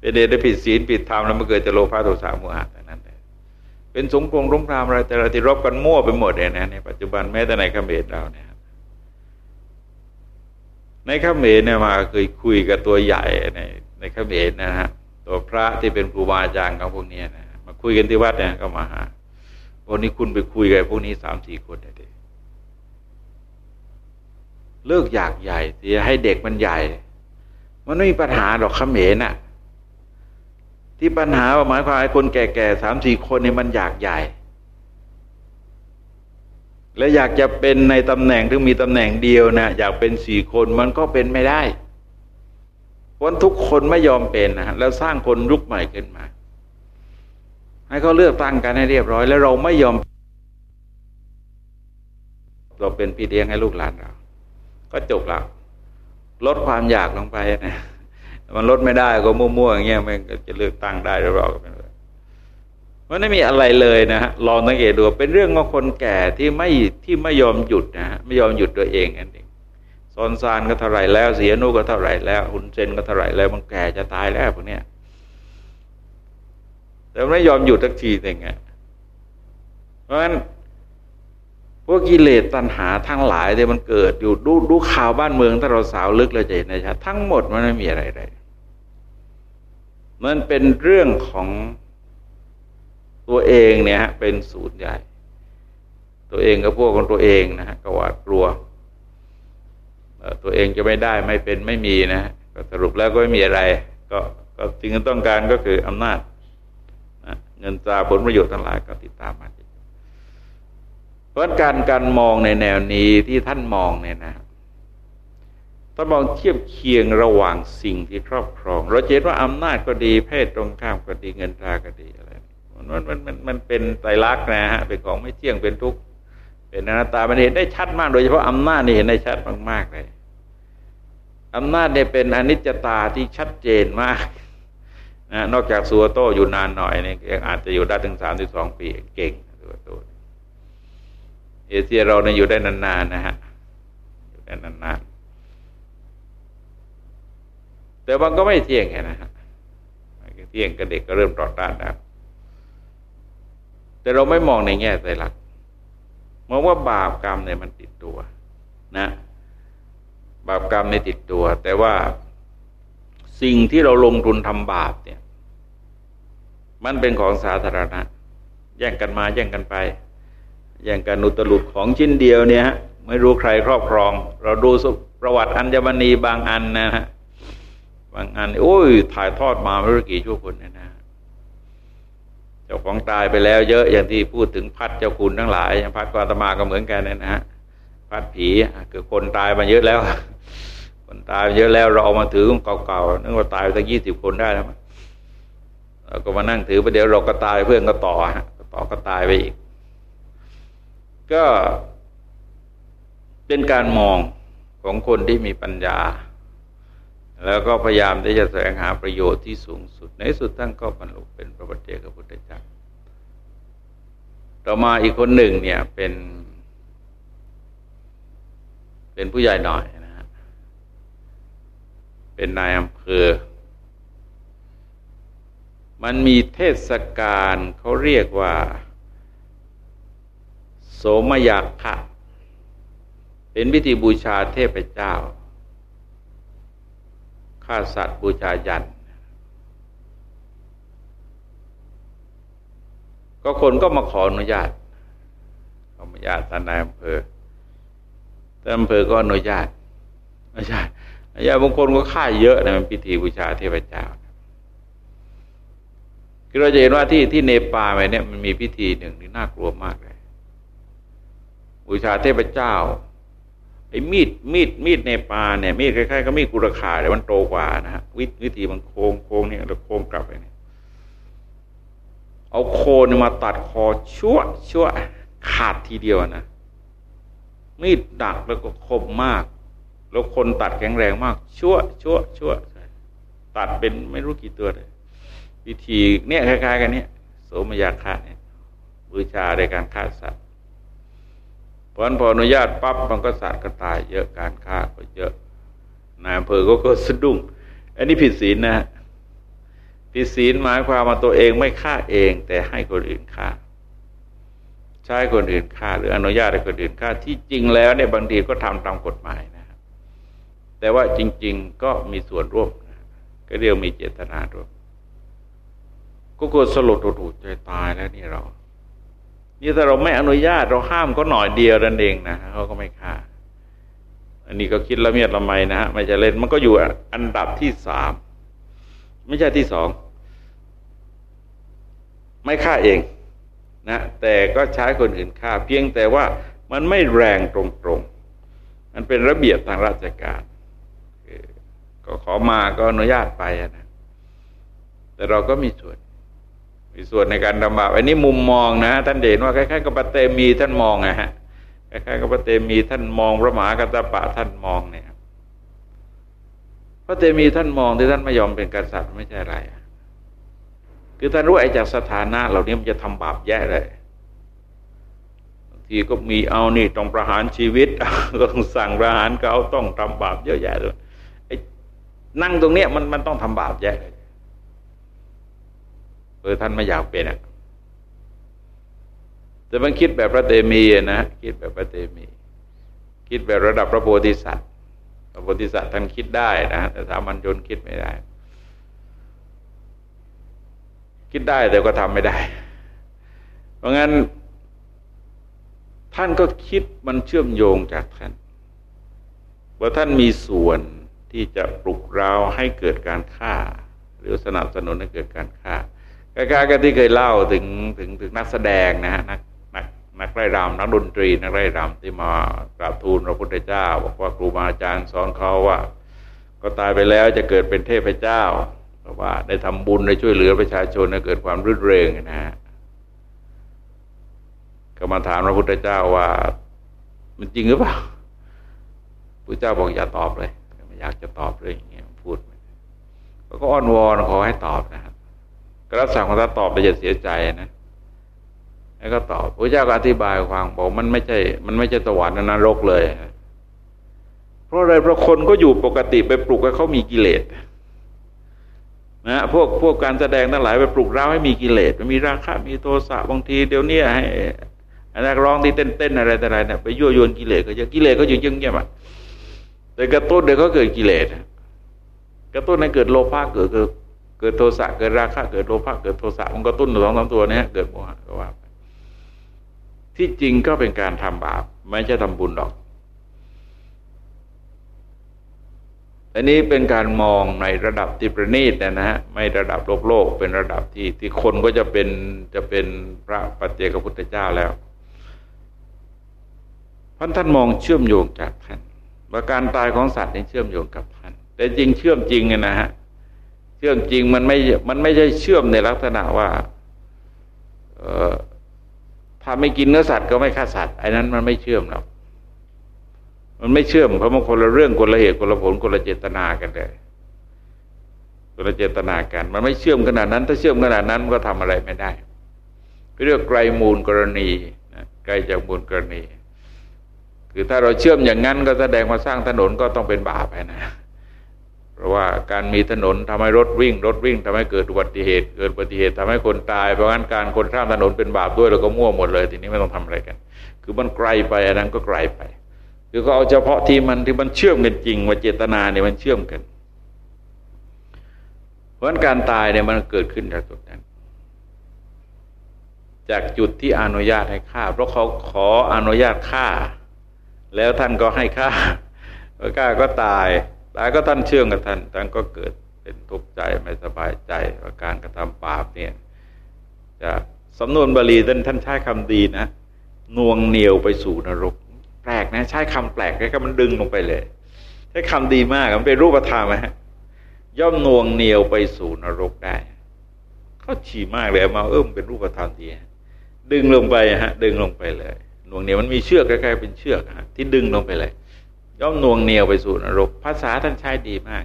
เป็นเอตผิดศีลผิดธรรมแล้วมันเกิดจะโลภะโทสะโมหะตัวนั้นเลยเป็นสงครามรงครามอะไรแต่ละที่รบกันมั่วไปหมดเลยนะในปัจจุบันแม้แต่ในเขมรเราเนี่ย ในขเขมรเนี่ยมาเคยคุยกับตัวใหญ่ในในขเขมรนะฮะตัวพระที่เป็นครูบาอาจารย์ของพวกนี้นะมาคุยกันที่วัดเนี่ยก็มาหาวันนี้คุณไปคุยกับพวกนี้สามสี่คนเลยเลิกอยากใหญ่เสียให้เด็กมันใหญ่ มันไม่มีปัญหาหรอกขเขมรน่ะ ที่ปัญหาหมายความไอ้คนแก่ๆสามสี่คนนี่มันอยากใหญ่ และอยากจะเป็นในตำแหน่งที่มีตำแหน่งเดียวนะอยากเป็นสี่คนมันก็เป็นไม่ได้เพราะทุกคนไม่ยอมเป็นนะแล้วสร้างคนลุกใหม่ขึ้นมา ให้เขาเลือกตั้งกันให้เรียบร้อย แล้วเราไม่ยอม เราเป็นพี่เลี้ยงให้ลูกหลานเรา ก็จบแล้วลดความอยากลงไปนะมันลดไม่ได้ก็มั่วๆอย่างเงี้ยมันก็จะเลือกตั้งได้หรือเปล่าก็ไม่รู้ มันไม่มีอะไรเลยนะฮะลองสังเกตดูเป็นเรื่องของคนแก่ที่ไม่ที่ไม่ยอมหยุดนะฮะไม่ยอมหยุดตัวเองอันเองซอนซานก็เท่าไรแล้ว เสียนุก็เท่าไรแล้วหุนเซนก็เท่าไรแล้วมันแก่จะตายแล้วพวกเนี้ยแต่ไม่ยอมหยุดสักทีเองอะเพราะฉะนั้นพวกกิเลสตัณหาทั้งหลายที่มันเกิดอยู่ดูดูข่าวบ้านเมืองถ้าเราสาวลึกเราจะเห็นนะชัดทั้งหมดมันไม่มีอะไรเลยมันเป็นเรื่องของ ตัวเองเนี่ยฮะเป็นศูนย์ใหญ่ ตัวเองกับพวกของตัวเองนะฮะก็หวาดกลัว ตัวเองจะไม่ได้ไม่เป็นไม่มีนะก็สรุปแล้วก็ไม่มีอะไร ก็ก็สิ่งที่ต้องการก็คืออำนาจนะเงินตราผลประโยชน์ทั้งหลายก็ติดตามมาเพราะการการมองในแนวนี้ที่ท่านมองเนี่ยนะถ้ามองเทียบเคียงระหว่างสิ่งที่ครอบครอง เราเห็นว่าอำนาจก็ดีเพศตรงข้ามก็ดีเงินตราก็ดีอะ มันมันมันมันเป็นไตรลักษณ์นะฮะเป็นของไม่เที่ยงเป็นทุกข์เป็นอนัตตามันเห็นได้ชัดมากโดยเฉพาะอำนาจนี่เห็นได้ชัดมากๆเลยอำนาจเนี่ยเป็นอนิจจตาที่ชัดเจนมากนะนอกจากสัวโตอยู่นานหน่อยเนี่ยยังอาจจะอยู่ได้ถึงสามสิบสองปีเก่งสัวโตเอเชียเราเนี่ยอยู่ได้นานๆนะฮะอยู่ได้นานๆแต่มันก็ไม่เที่ยงไงนะฮะเที่ยงกับเด็กก็เริ่มต่อต้านแล้ว แต่เราไม่มองในแง่ใจหลักมองว่าบาปกรรมเนี่ยมันติดตัว นะ บาปกรรมในติดตัว แต่ว่าสิ่งที่เราลงทุนทำบาปเนี่ย มันเป็นของสาธารณะ แย่งกันมาแย่งกันไป แย่งกันอุตลุดของชิ้นเดียวเนี่ยฮะไม่รู้ใครครอบครอง เราดูประวัติอัญมณีบางอันนะฮะบางอัน โอ้ยถ่ายทอดมาไม่รู้กี่ชั่วคนนะ จ้าของตายไปแล้วเยอะอย่างที่พูดถึงพัดเจ้าคุณทั้งหลายอย่างพัดกาตมาก็เหมือนกันเนี่ยนะฮะพัดผีคือคนตายมาเยอะแล้ว คนตายเยอะแล้วเราเอามาถือเก่าๆนึกว่าตายไปตั้งยี่สิบคนได้แล้วเราก็มานั่งถือไปเดี๋ยวเราก็ตายเพื่อนก็ต่อฮะต่อก็ตายไปอีก ก็เป็นการมองของคนที่มีปัญญา แล้วก็พยายามที่จะแสวงหาประโยชน์ที่สูงสุด ในสุดท่านก็บรรลุเป็นพระบัณฑิตพุทธเจ้าต่อมาอีกคนหนึ่งเนี่ยเป็น เป็นผู้ใหญ่หน่อยนะฮะเป็นนายอำเภอ มันมีเทศกาลเขาเรียกว่า โสมยาคะเป็นพิธีบูชาเทพเจ้า ฆ่าสัตว์บูชายัน ก็คนก็มาขออนุญาตขออนุญาตท่านนายอำเภอท่านอำเภอก็อนุญาตไม่ใช่อาญาบางคนก็ฆ่าเยอะนะมันพิธีบูชาเทพเจ้าคือเราจะเห็นว่าที่ที่เนปาลไปเนี่ยมันมีพิธีหนึ่งที่น่ากลัวมากเลยบูชาเทพเจ้า ไอ้มีดมีดมีดเนปาเนี่ยมีดคล้ายๆก็มีดกุรคาแต่มันโตกว่านะฮะวิวิธีมันโค้งโค้งเนี่ยแล้วโค้งกลับไปเนี่ยเอาโคนมาตัดคอชั่วชั่วขาดทีเดียวนะมีดดักแล้วก็คมมาก แล้วคนตัดแข็งแรงมาก ชั่วชั่วชั่วตัดเป็นไม่รู้กี่ตัวเลยวิธีเนี่ยคล้ายๆ กันเนี่ยโสมยาฆ่าเนี่ยบูชาในการฆ่าสัตว์ พอพออนุญาตปั๊บมันก็สัตว์ก็ตาย เยอะการฆ่าก็เยอะนายอำเภอก็ก็สะดุ้ง อันนี้ผิดศีลนะผิดศีลหมายความว่าตัวเองไม่ฆ่าเอง แต่ให้คนอื่นฆ่า ใช้คนอื่นฆ่า หรืออนุญาตให้คนอื่นฆ่า ที่จริงแล้วเนี่ยบางทีก็ทำตามกฎหมายนะครับ แต่ว่าจริง ๆ ก็มีส่วนร่วมก็เรียกมีเจตนาร่วมก็กลัวสลดหูใจตายแล้วนี่เรา นี่ถ้าเราไม่อนุญาตเราห้ามก็หน่อยเดียวนั่นเองนะเขาก็ไม่ฆ่า อันนี้ก็คิดละเมียดละไมนะฮะไม่จะเล่นมันก็อยู่อันดับที่สามไม่ใช่ที่สองไม่ฆ่าเองนะแต่ก็ใช้คนอื่นฆ่า เพียงแต่ว่ามันไม่แรงตรงๆ มันเป็นระเบียบทางราชการก็ขอมาก็อนุญาตไปนะแต่เราก็มีส่วน มีส่วนในการทำบาปอันนี้มุมมองนะท่านเห็นว่าคล้ายๆกับปเตมีท่านมองไงฮะคล้ายๆกับปเตมีท่านมองพระมหากัตปะท่านมองเนี่ยพระเตมีท่านมองที่ท่านไม่ยอมเป็นกษัตริย์ไม่ใช่อะไรคือท่านรู้ไอ้จากสถานะเหล่านี้มันจะทำบาปแย่เลยบางทีก็มีเอานี่ต้องประหารชีวิตก็ต้องสั่งประหารเขาต้องทำบาปเยอะแยะเลยนั่งตรงเนี้ยมันมันต้องทำบาปแย่เลย เออท่านไม่อยากเป็นอะแต่มันคิดแบบพระเตมีนะ คิดแบบพระเตมี คิดแบบระดับพระโพธิสัตว์พระโพธิสัตว์ท่านคิดได้นะแต่สามัญชนคิดไม่ได้ คิดได้แต่ก็ทำไม่ได้ เพราะงั้น ท่านก็คิดมันเชื่อมโยงจากท่าน ว่าท่านมีส่วนที่จะปลุกเราให้เกิดการฆ่า หรือสนับสนุนให้เกิดการฆ่า คล้ายๆกันที่เคยเล่าถึงถึงถึงนักแสดงนะฮะนักนักนักไร้รำนักดนตรี นักไร้รำที่มากราบทูลพระพุทธเจ้า บอกว่าครูบาอาจารย์สอนเขาว่า ก็ตายไปแล้วจะเกิดเป็นเทพเจ้าเพราะว่าได้ทำบุญได้ช่วยเหลือประชาชนให้เกิดความรื่นเริงนะฮะก็มาถามพระพุทธเจ้าว่า มันจริงหรือเปล่าพระเจ้าบอกอย่าตอบเลยไม่อยากจะตอบเลยอย่างเงี้ยพูด ก็อ้อนวอนขอให้ตอบนะครับ ก็รับสั่งของท่านตอบไปจะเสียใจนะแล้วก็ตอบพระเจ้าก็อธิบายฟังบอกมันไม่ใช่ มันไม่ใช่สวรรค์นรกเลยเพราะอะไรเพราะคนก็อยู่ปกติไปปลุกให้เขามีกิเลสนะพวกพวกการแสดงทั้งหลายไปปลุกเราให้มีกิเลสมีราคะมีโทสะบางทีเดี๋ยวนี้ให้นักร้องที่เต้นๆอะไรแต่ไรเนี่ยไปยั่วยวนกิเลสก็จะกิเลสก็อยู่ยังเงียบอะแต่กระตุ้นเดี๋ยวก็เกิดกิเลสกระตุ้นให้เกิดโลภะเกิด เกิดโทสะเกิดราคะเกิดโลภะเกิดโทสะมันก็ตุ้นสองสามตัวนี้เกิดโมหะก็ว่าที่จริงก็เป็นการทำบาป ไม่ใช่ทำบุญหรอกอันนี้เป็นการมองในระดับที่ประณีตนะฮะไม่ระดับโลกโลกเป็นระดับที่ที่คนก็จะเป็นจะเป็นพระปัจเจกพุทธเจ้าแล้วพันท่านมองเชื่อมโยงจากท่านว่าการตายของสัตว์นี่เชื่อมโยงกับท่าน แต่จริงเชื่อมจริงนะฮะ เชื่อมจริงมันไม่ มันไม่ใช่เชื่อมในลักษณะว่า เออถ้าไม่กินเนื้อสัตว์ก็ไม่ฆ่าสัตว์ไอ้นั้นมันไม่เชื่อมหรอกมันไม่เชื่อมเพราะมันคนละเรื่องคนละเหตุคนละผลคนละเจตนากันเลยคนละเจตนากัน มันไม่เชื่อมขนาดนั้น ถ้าเชื่อมขนาดนั้นมันก็ทำอะไรไม่ได้เรียกไกลมูลกรณีนะไกลจากมูลกรณี คือถ้าเราเชื่อมอย่างนั้นก็แสดงว่าสร้างถนนก็ต้องเป็นบาปนะ ราะว่าการมีถนนทำให้รถวิ่ง รถวิ่งทำให้เกิดอุบัติเหตุ เกิดอุบัติเหตุทำให้คนตาย เพราะงั้นการคนข้ามถนนเป็นบาปด้วยเราก็มั่วหมดเลย ทีนี้ไม่ต้องทำอะไรกัน คือมันไกลไปอันนั้นก็ไกลไปคือเขาเอาเฉพาะที่มันที่มันเชื่อมกันจริงว่าเจตนาเนี่ยมันเชื่อมกัน เพราะฉะนั้นการตายเนี่ยมันเกิดขึ้นจากจุดนั้น จากจุดที่อนุญาตให้ฆ่า เพราะเขาขออนุญาตฆ่า แล้วท่านก็ให้ฆ่าพระกล้าก็ตาย ตายก็ท่านเชื่องกับท่านท่านก็เกิดเป็นทุกข์ใจไม่สบายใจว่าการกระทำบาปเนี่ยจะสำนวนบาลีท่านท่านใช้คำดีนะนวงเหนียวไปสู่นรก แปลกนะ ใช้คำแปลกแค่มันดึงลงไปเลย ใช้คำดีมากมันเป็นรูปธรรมฮะย่อมนวงเหนียวไปสู่นรกได้เขาฉี่มากเลยมาเอิ่มเป็นรูปธรรมดีดึงลงไปฮะ ดึงลงไปเลยนวงเหนียวมันมีเชือกใกล้ๆเป็นเชือกฮะที่ดึงลงไปเลย ย่อมนวงเหนียวไปสู่นรก ภาษาท่านใช้ดีมาก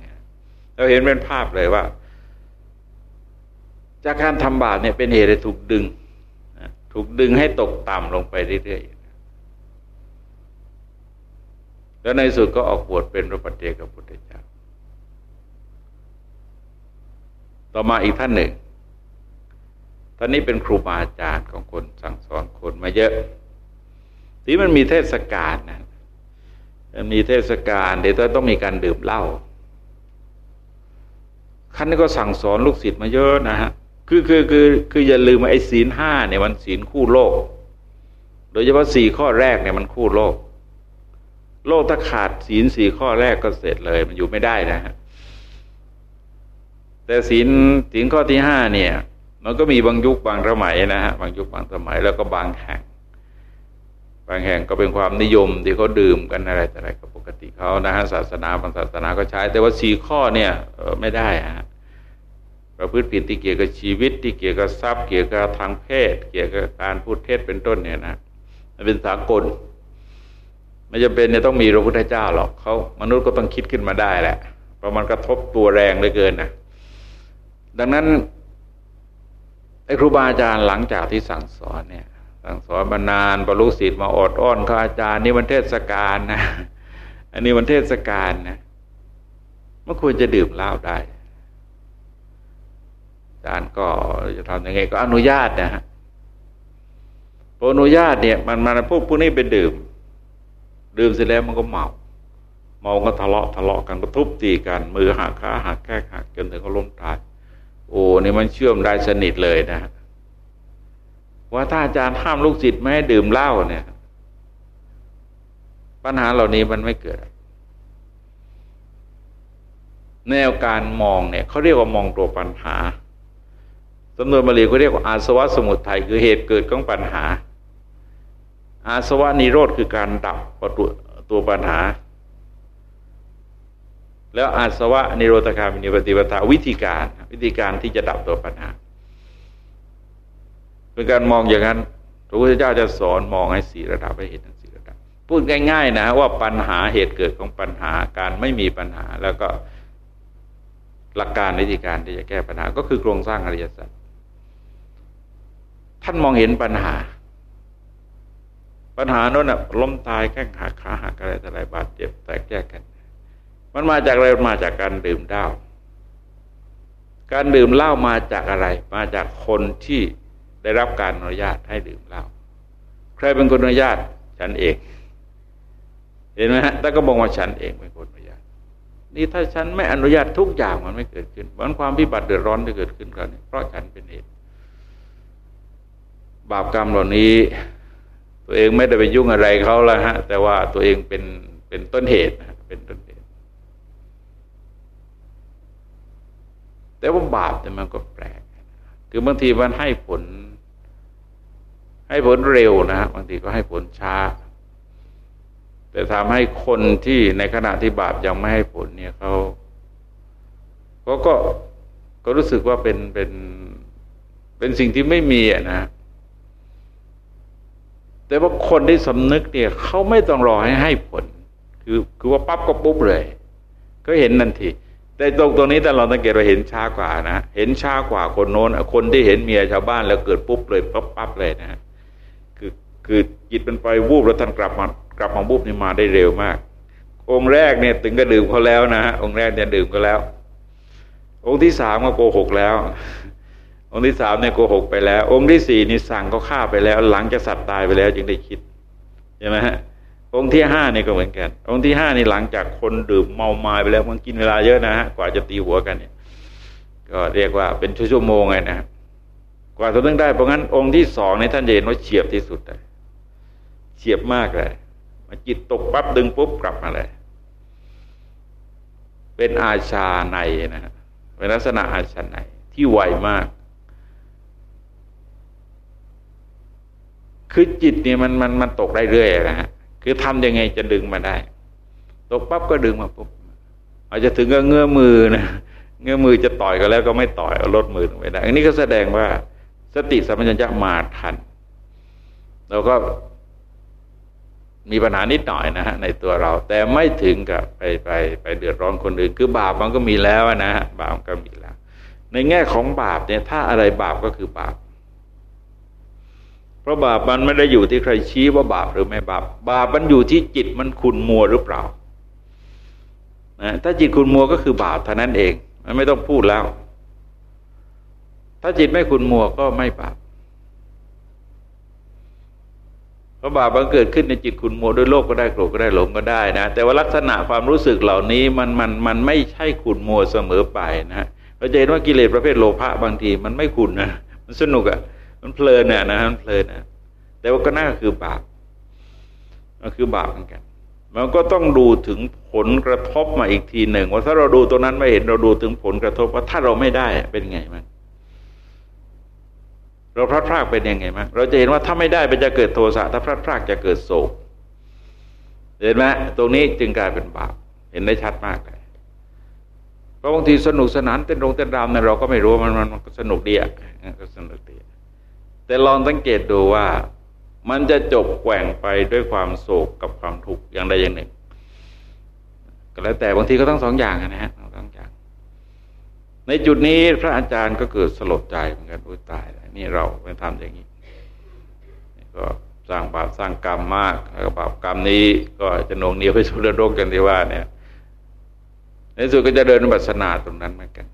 เราเห็นเป็นภาพเลยว่า จากการทำบาปเนี่ยเป็นเหตุให้ถูกดึง ถูกดึงให้ตกต่ำลงไปเรื่อยๆ แล้วในสุดก็ออกบวชเป็นพระปัจเจกพุทธเจ้า ต่อมาอีกท่านหนึ่งท่านนี้เป็นครูบาอาจารย์ของคนสั่งสอนคนมาเยอะที่มันมีเทศกาลนะ มีเทศกาลเดี๋ยวต้องมีการดื่มเหล้าขั้นนี้ก็สั่งสอนลูกศิษย์มาเยอะนะฮะคือคือคือคืออย่าลืมไอ้ศีลห้าเนี่ยมันศีลคู่โลก โดยเฉพาะสี่ข้อแรกเนี่ยมันคู่โลก โลกถ้าขาดศีลสี่ข้อแรกก็เสร็จเลย มันอยู่ไม่ได้นะฮะแต่ศีลศีลข้อที่ห้าเนี่ย มันก็มีบางยุคบางสมัยนะฮะบางยุคบางสมัยแล้วก็บางแห่ง บางแห่งก็เป็นความนิยมที่เขาดื่มกันอะไรแต่อะไรก็ปกติเขานะฮะศาสนาบางศาสนาก็ใช้ แต่ว่าสี่ข้อเนี่ยไม่ได้ฮะประพฤติผิดที่เกี่ยวกับชีวิตที่เกี่ยวกับทรัพย์ เกี่ยวกับทางเพศ เกี่ยวกับการพูดเท็จเป็นต้นเนี่ยนะมันเป็นสากลไม่จำเป็นเนี่ยต้องมีพระพุทธเจ้าหรอกเขามนุษย์ก็ต้องคิดขึ้นมาได้แหละเพราะมันกระทบตัวแรงเหลือเกินนะดังนั้นไอ้ครูบาอาจารย์หลังจากที่สั่งสอนเนี่ย สั่งสอนมานานบรรลุสิทธิ์มาอดอ้อนข้าอาจารย์นี่มันเทศกาลนะ อันนี้มันเทศกาลนะมันควรจะดื่มเหล้าได้อาจารย์ก็จะทำยังไงก็อนุญาตนะฮะพออนุญาตเนี่ย มันมันพวกพวกนี้ไปดื่ม ดื่มเสร็จแล้วมันก็เมาเมาก็ทะเลาะทะเลาะกันก็ทุบตีกัน มือหักขาหักแข้หักจนถึงเขาล้มตายโอ้นี่มันเชื่อมได้สนิทเลยนะฮะ ว่าถ้าอาจารย์ห้ามลูกศิษย์ไม่ให้ดื่มเหล้าเนี่ย ปัญหาเหล่านี้มันไม่เกิด แนวการมองเนี่ยเขาเรียกว่ามองตัวปัญหาสำนวนบาลีเขาเรียกว่าอาสวะสมุทัยคือเหตุเกิดของปัญหา อาสวะนิโรธคือการดับตัวตัวปัญหา แล้วอาสวะนิโรธคามินิปฏิปทาวิธีการ วิธีการที่จะดับตัวปัญหา เป็นการมองอย่างนั้นพระพุทธเจ้าจะสอนมองให้สี่ระดับให้เห็นทั้งสี่ระดับ พูดง่าย ๆ นะว่าปัญหาเหตุเกิดของปัญหาการไม่มีปัญหาแล้วก็หลักการวิธีการที่จะแก้ปัญหา ก็คือโครงสร้างอริยสัจท่านมองเห็นปัญหา ปัญหาโน้นน่ะล้มตายแข้งหักขาหักอะไรแต่อะไรบาดเจ็บแตกแยกกัน มันมาจากอะไรมาจากการดื่มเหล้าการดื่มเหล้ามาจากอะไร มาจากคนที่ ได้รับการอนุญาตให้ดื่มเหล้าใครเป็นคนอนุญาตฉันเอง เห็นไหมฮะแต่ก็บอกว่าฉันเองเป็นคนอนุญาต นี่ถ้าฉันไม่อนุญาตทุกอย่างมันไม่เกิดขึ้นมันความพิบัติเดือดร้อนที่เกิดขึ้นคราวนี้เพราะฉันเป็นเหตุบาปกรรมเหล่านี้ ตัวเองไม่ได้ไปยุ่งอะไรเขาแล้วฮะ แต่ว่าตัวเองเป็นเป็นต้นเหตุเป็นต้นเหตุ แต่ว่าบาปแต่มันก็แปลกคือบางทีมันให้ผล ให้ผลเร็วนะฮะบางทีก็ให้ผลช้า แต่ทำให้คนที่ในขณะที่บาปยังไม่ให้ผลเนี่ยเขาเขาก็ก็รู้สึกว่าเป็นเป็นเป็นสิ่งที่ไม่มีอะนะแต่ว่าคนที่สำนึกเนี่ยเขาไม่ต้องรอให้ให้ผล คือคือว่าปั๊บก็ปุ๊บเลย ก็เห็นทันทีแต่ตรงตรงนี้แต่เราสังเกตเราเห็นช้ากว่านะเห็นช้ากว่าคนโน้นคนที่เห็นเมียชาวบ้านแล้วเกิดปุ๊บเลยปั๊บปั๊บเลยนะ คือจิตมันไปวูบแล้วท่านกลับมากลับมาวูบนี่มาได้เร็วมาก องค์แรกเนี่ยถึงก็ดื่มเขาแล้วนะฮะองค์แรกเนี่ยดื่มก็แล้ว องค์ที่สามก็โกหกแล้ว องค์ที่สามเนี่ยโกหกไปแล้ว องค์ที่สี่นี่สั่งเขาฆ่าไปแล้ว หลังจะสัตว์ตายไปแล้วจึงได้คิดใช่ไหมฮะองค์ที่ห้านี่ก็เหมือนกัน องค์ที่ห้านี่หลังจากคนดื่มเมาไมาไปแล้วมันกินเวลาเยอะนะฮะกว่าจะตีหัวกันเนี่ย ก็เรียกว่าเป็นชั่วโมงไงนะกว่าจะต้องได้เพราะงั้นองค์ที่สองในท่านเห็นว่าเฉียบที่สุดเลย เฉียบมากเลยมาจิตตกปั๊บดึงปุ๊บกลับมาเลย เป็นอาชาในนะฮะเป็นลักษณะอาชาในที่ไวมาก คือจิตเนี่ยมันมันมันตกได้เรื่อยนะฮะคือทำยังไงจะดึงมาได้ ตกปั๊บก็ดึงมาปุ๊บอาจจะถึงก็เงื้อมือนะเงื้อมือจะต่อยก็แล้วก็ไม่ต่อยเอาลดมือลงไปได้ อันนี้ก็แสดงว่าสติสัมปชัญญะมาทันเราก็ มีปัญหานิดหน่อยนะฮะในตัวเรา แต่ไม่ถึงกับไปไปไปเดือดร้อนคนอื่น คือบาปมันก็มีแล้วนะฮะบาปก็มีแล้ว ในแง่ของบาปเนี่ย ถ้าอะไรบาปก็คือบาป เพราะบาปมันไม่ได้อยู่ที่ใครชี้ว่าบาปหรือไม่บาป บาปมันอยู่ที่จิตมันขุนมัวหรือเปล่านะถ้าจิตขุนมัวก็คือบาปเท่านั้นเอง มันไม่ต้องพูดแล้ว ถ้าจิตไม่ขุนมัวก็ไม่บาป ราะบาปมันเกิดขึ้นในจิตคุณโมด้วยโลภก็ได้โกรธก็ได้หลงก็ได้นะ แต่ว่าลักษณะความรู้สึกเหล่านี้มันมันมันไม่ใช่ขุนโมเสมอไปนะเราจะเห็นว่ากิเลสประเภทโลภะบางทีมันไม่ขุนนะมันสนุกอะ่ะ มันเพลินน่ะนะมันเพลินนะแต่ว่าก็น่าคือบาปมันคือบาปเหมือนกัน มันก็ต้องดูถึงผลกระทบมาอีกทีหนึ่งว่าถ้าเราดูตัวนั้นไม่เห็นเราดูถึงผลกระทบว่าถ้าเราไม่ได้เป็นไงมัน เราพลาดพลาดเป็นยังไงมั้งเราจะเห็นว่าถ้าไม่ได้เป็นจะเกิดโทสะถ้าพลาดพลาดจะเกิดโศกเห็นไหมตรงนี้จึงกลายเป็นบาปเห็นได้ชัดมากเลยเพราะบางทีสนุกสนานเต้นรงเต้นรำเนี่ยเราก็ไม่รู้มันมันก็สนุกดีอะก็สนุกดีแต่ลองสังเกตดูว่ามันจะจบแกว่งไปด้วยความโศกกับความทุกข์อย่างใดอย่างหนึ่งก็แล้วแต่บางทีก็ต้องสองอย่างนะฮะ ในจุดนี้พระอาจารย์ก็เกิดสลดใจเหมือนกันอุ้ยตายนี่เราไปทำอย่างนี้ก็สร้างบาปสร้างกรรมมากแล้วบาปกรรมนี้ก็จะนงเหนียวไปสู่นรกกันที่ว่าเนี่ยในสุดก็จะเดินบัสนาตรงนั้นเหมือนกัน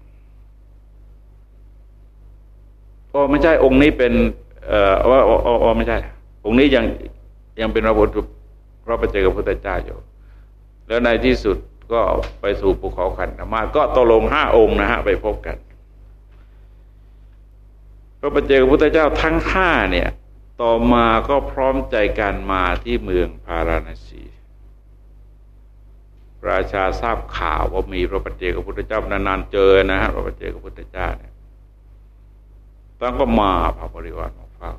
โอ้ไม่ใช่องค์นี้เป็น เอ่อว่าอ้โอ้ไม่ใช่ องค์นี้ยังยังเป็นพระพุทธพระประเจกับพุทธเจ้าอยู่ แล้วในที่สุด ก็ไปสู่ภูเขาขันธมาก็ตกลงห้าองค์นะฮะไปพบกันพระปัจเจกพุทธเจ้าทั้งห้าเนี่ย ต่อมาก็พร้อมใจกันมาที่เมืองพาราณสี ราชาทราบข่าวว่ามีพระปัจเจกพุทธเจ้านานๆเจอนะฮะพระปัจเจกพุทธเจ้าเนี่ยตั้งก็มาพระบริวารของเฝ้า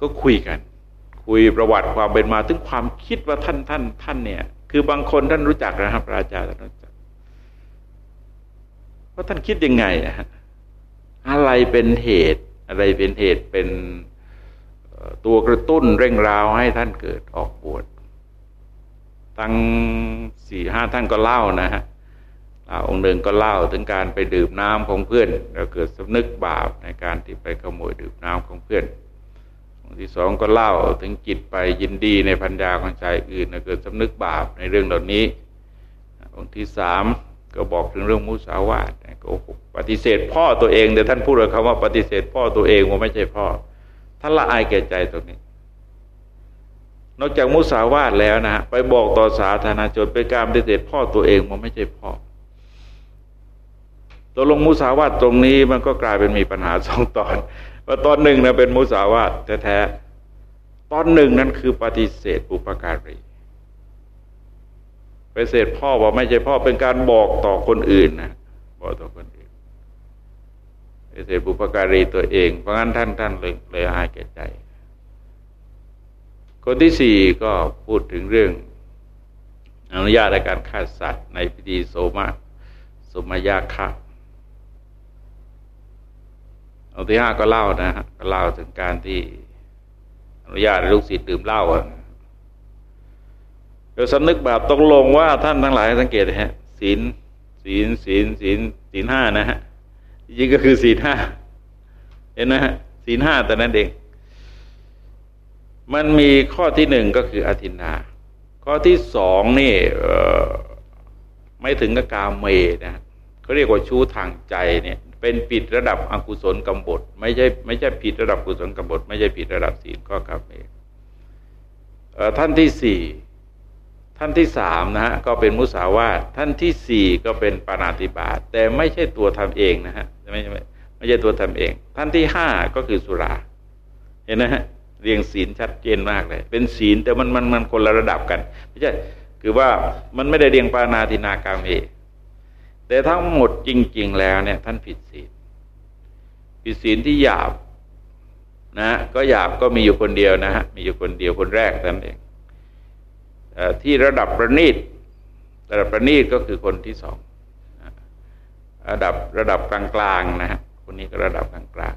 ก็คุยกัน คุยประวัติความเป็นมาถึงความคิดว่าท่านท่านท่านเนี่ย คือบางคนท่านรู้จักนะครับราชาท่านรู้จักว่าท่านคิดยังไงนะอะไรเป็นเหตุ อะไรเป็นเหตุเป็นตัวกระตุ้นเร่งราวให้ท่านเกิดออกบวชตั้งสี่ห้าท่านก็เล่านะฮะองค์หนึ่งก็เล่าถึงการไปดื่มน้ำของเพื่อน แล้วเกิดสำนึกบาปในการที่ไปขโมยดื่มน้ำของเพื่อน ที่สองก็เล่าถึงจิตไปยินดีในพันยาของชายอื่นแล้วเกิดสำนึกบาปในเรื่องเหล่านี้ องค์ที่สามก็บอกถึงเรื่องมุสาวาทโกหกปฏิเสธพ่อตัวเองแต่ท่านพูดเลยคำว่าปฏิเสธพ่อตัวเองว่าไม่ใช่พ่อท่านละอายแก่ใจตรงนี้ นอกจากมุสาวาทแล้วนะไปบอกต่อสาธารณชนเป็นการปฏิเสธพ่อตัวเองว่าไม่ใช่พ่อตัวลงมุสาวาทตรงนี้มันก็กลายเป็นมีปัญหาสองตอน ว่าตอนหนึ่งนะเป็นมุสาวาทแท้ๆตอนหนึ่งนั้นคือปฏิเสธปุปการีไปเสดพ่อบอกไม่ใช่พ่อเป็นการบอกต่อคนอื่นนะบอกต่อคนอื่นไปเสดบุปการีตัวเอง เพราะงั้นท่านท่านเลยเลยหายแก่ใจ คนที่สี่ก็พูดถึงเรื่องอนุญาตในการฆ่าสัตว์ในพิธีโสมาสมายาฆ่า เอาที่ห้าก็เล่านะฮะก็เล่าถึงการที่อนุญาตลูกศิษย์ดื่มเหล้าเราสำนึกบาปตกลงว่าท่านทั้งหลายสังเกตฮะศีลศีลศีลศีลศีลห้านะฮะจริงก็คือศีลห้าเห็นนะฮะศีลห้าแต่นั้นเอง มันมีข้อที่หนึ่งก็คืออธินา ข้อที่สองนี่ไม่ถึงกับกาเมนะเขาเรียกว่าชู้ทางใจเนี่ย เป็นปิดระดับอกุศลกรรมบทไม่ใช่ไม่ใช่ผิดระดับกุศลกรรมบทไม่ใช่ผิดระดับศีลก็กาเมท่านที่สี่ท่านที่สามนะฮะก็เป็นมุสาวาทท่านที่สี่ก็เป็นปานาติบาตแต่ไม่ใช่ตัวทำเองนะฮะไม่ไม่ไม่ใช่ตัวทำเอง ท่านที่ห้าก็คือสุรา เห็นนะฮะเรียงศีลชัดเจนมากเลย เป็นศีลแต่มันมันมันคนละระดับกัน ไม่ใช่คือว่ามันไม่ได้เรียงปานาตินากามี แต่ทั้งหมดจริง ๆ แล้วเนี่ย ท่านผิดศีลผิดศีลที่หยาบนะ ก็หยาบก็มีอยู่คนเดียวนะฮะมีอยู่คนเดียวคนแรกนั่นเองที่ระดับประณีตระดับประณีตก็คือคนที่สองระดับระดับกลางๆนะฮะคนนี้ก็ระดับกลาง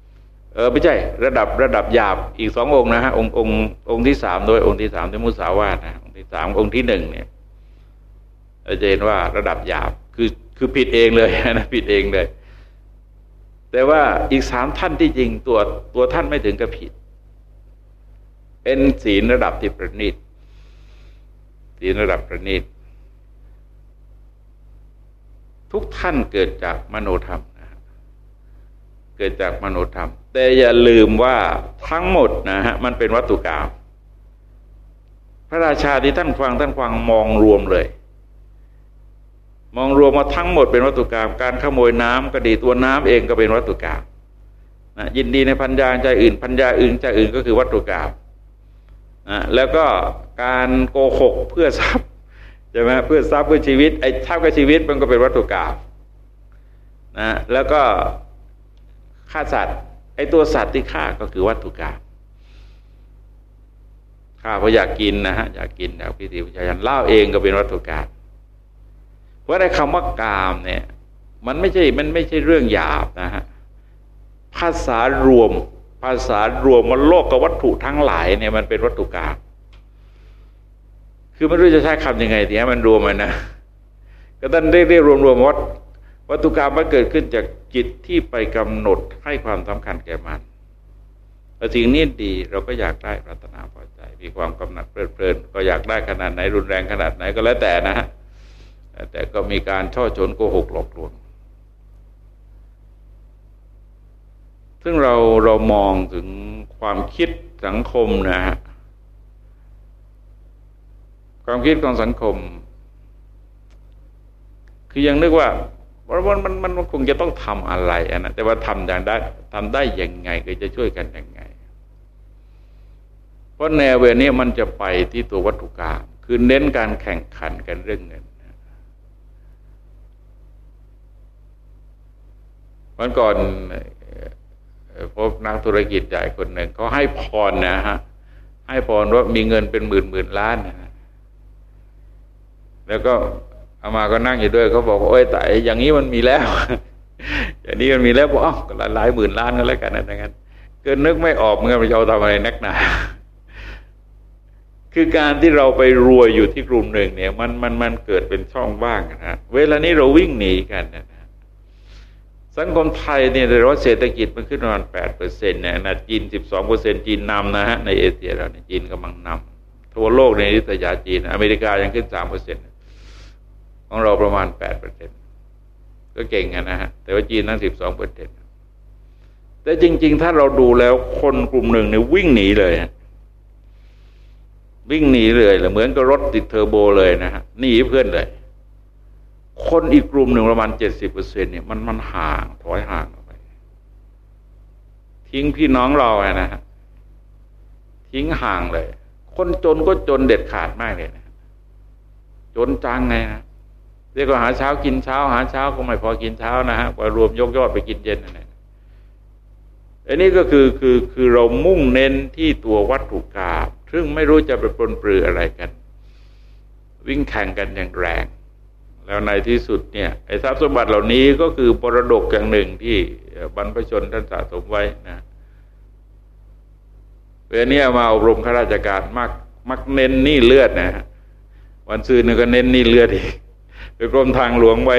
ๆเออไม่ใช่ ระดับระดับหยาบอีกสององค์นะฮะองค์องค์องค์ที่สามโดยองค์ที่สามที่มุสาวาทนะองค์ที่สามองค์ที่หนึ่งเนี่ย จะเห็นว่าระดับหยาบคือคือผิดเองเลยนะผิดเองเลย แต่ว่าอีกสามท่านที่จริงตัวตัวท่านไม่ถึงกับผิดเป็นศีลระดับที่ประณีตศีลระดับประณีตทุกท่านเกิดจากมโนธรรมนะเกิดจากมโนธรรม แต่อย่าลืมว่าทั้งหมดนะฮะมันเป็นวัตถุกรรมพระราชาที่ท่านฟังท่านฟังมองรวมเลย มองรวมมาทั้งหมดเป็นวัตถุกรรม การขโมยน้ำก็ดีตัวน้ำเองก็เป็นวัตถุกรรมนะยินดีในพัญญาใจอื่น พัญญาอื่นใจอื่นก็คือวัตถุกรรมนะแล้วก็การโกหกเพื่อทรัพย์ใช่ไหมเพื่อทรัพย์เพื่อชีวิตไอ้ทรัพย์กับชีวิตมันก็เป็นวัตถุกรรมนะแล้วก็ฆ่าสัตว์ไอ้ตัวสัตว์ที่ฆ่าก็คือวัตถุกรรมฆ่าเพราะอยากกินนะฮะอยากกินอยากพิธีพิจารณาเล่าเองก็เป็นวัตถุกรรม เพราะในคำว่ากามเนี่ย มันไม่ใช่มันไม่ใช่เรื่องหยาบนะฮะภาษารวม ภาษารวมมันโลกกับวัตถุทั้งหลายเนี่ยมันเป็นวัตถุกรรมคือไม่รู้จะใช้คำยังไงทีนี้มันรวมมันนะก็ท่านเรียกรียกรวมๆว่าวัตถุกรรมมันเกิดขึ้นจากจิตที่ไปกำหนดให้ความสำคัญแก่มันแต่สิ่งนี้ดีเราก็อยากได้ปรารถนาพอใจ มีความกำหนัดเพลิดเพลิน ก็อยากได้ขนาดไหนรุนแรงขนาดไหนก็แล้วแต่นะฮะ แต่ก็มีการช่อชนโกหกหลอกลวง ซึ่งเราเรามองถึงความคิดสังคมนะฮะ ความคิดของสังคม คือยังนึกว่าว่ามันมันมันคงจะต้องทำอะไรนะแต่ว่าทำอย่างได้ทำได้ยังไงก็จะช่วยกันยังไง เพราะแนวเวนี้มันจะไปที่ตัววัตถุกรรมคือเน้นการแข่งขันกันเรื่องเงิน วันก่อนพบนักธุรกิจใหญ่คนหนึ่งเขาให้พรนะฮะให้พรว่ามีเงินเป็นหมื่นหมื่นล้านนะแล้วก็เอามาก็นั่งอยู่ด้วยเขาบอกโอ้ยแต่อย่างนี้มันมีแล้ว อย่างนี้มันมีแล้วบอกอ๋อหลายหลายหมื่นล้านก็แล้วกันนะดังนั้นเกินนึกไม่ออกเมื่อเราทำอะไรนักหนาคือการที่เราไปรวยอยู่ที่กลุ่มหนึ่งเนี่ย มันมันมันเกิดเป็นช่องว่างนะเวลานี้เราวิ่งหนีกันนะ สังคมไทยเนี่ยโดยว่าเศรษฐกิจมันขึ้นประมาณแปดเปอร์เซ็นต์เนี่ยนะจีนสิบสองเปอร์เซ็นต์จีนนำนะฮะในเอเชียเราเนี่ยจีนกำลังนำทั่วโลกในนิสยาจีน อเมริกายังขึ้นสามเปอร์เซ็นต์ของเราประมาณแปดเปอร์เซ็นต์ก็เก่งนะฮะแต่ว่าจีนนั้นสิบสองเปอร์เซ็นต์แต่จริง ๆ ถ้าเราดูแล้วคนกลุ่มหนึ่งเนี่ยวิ่งหนีเลย วิ่งหนีเลยเหมือนกับรถติดเทอร์โบเลยนะฮะหนีเพื่อนเลย คนอีกกลุ่มหนึ่งประมาณเจ็ดสิบเปอร์เซ็นเนี่ยมันมันห่างถอยห่างออกไป ทิ้งพี่น้องเราไงนะฮะทิ้งห่างเลย คนจนก็จนเด็ดขาดมากเลยนะจนจังไงนะเรียกว่าหาเช้ากินเช้า หาเช้าก็ไม่พอกินเช้านะฮะว่ารวมยกยอดไปกินเย็นนั่นเองอันนี้ก็คือคือคือเรามุ่งเน้นที่ตัววัตถุกรรมซึ่งไม่รู้จะไปปนปลืออะไรกัน วิ่งแข่งกันอย่างแรง แล้วในที่สุดเนี่ยไอ้ทรัพย์สมบัติเหล่านี้ก็คือปรดกอย่างหนึ่งที่บรรพชนท่านสะสมไว้นะเวลานี้มาอบรมข้าราชการมักมักเน้นนี่เลือดนะวันซืนก็เน้นนี่เลือดอีกไปกรมทางหลวงไว้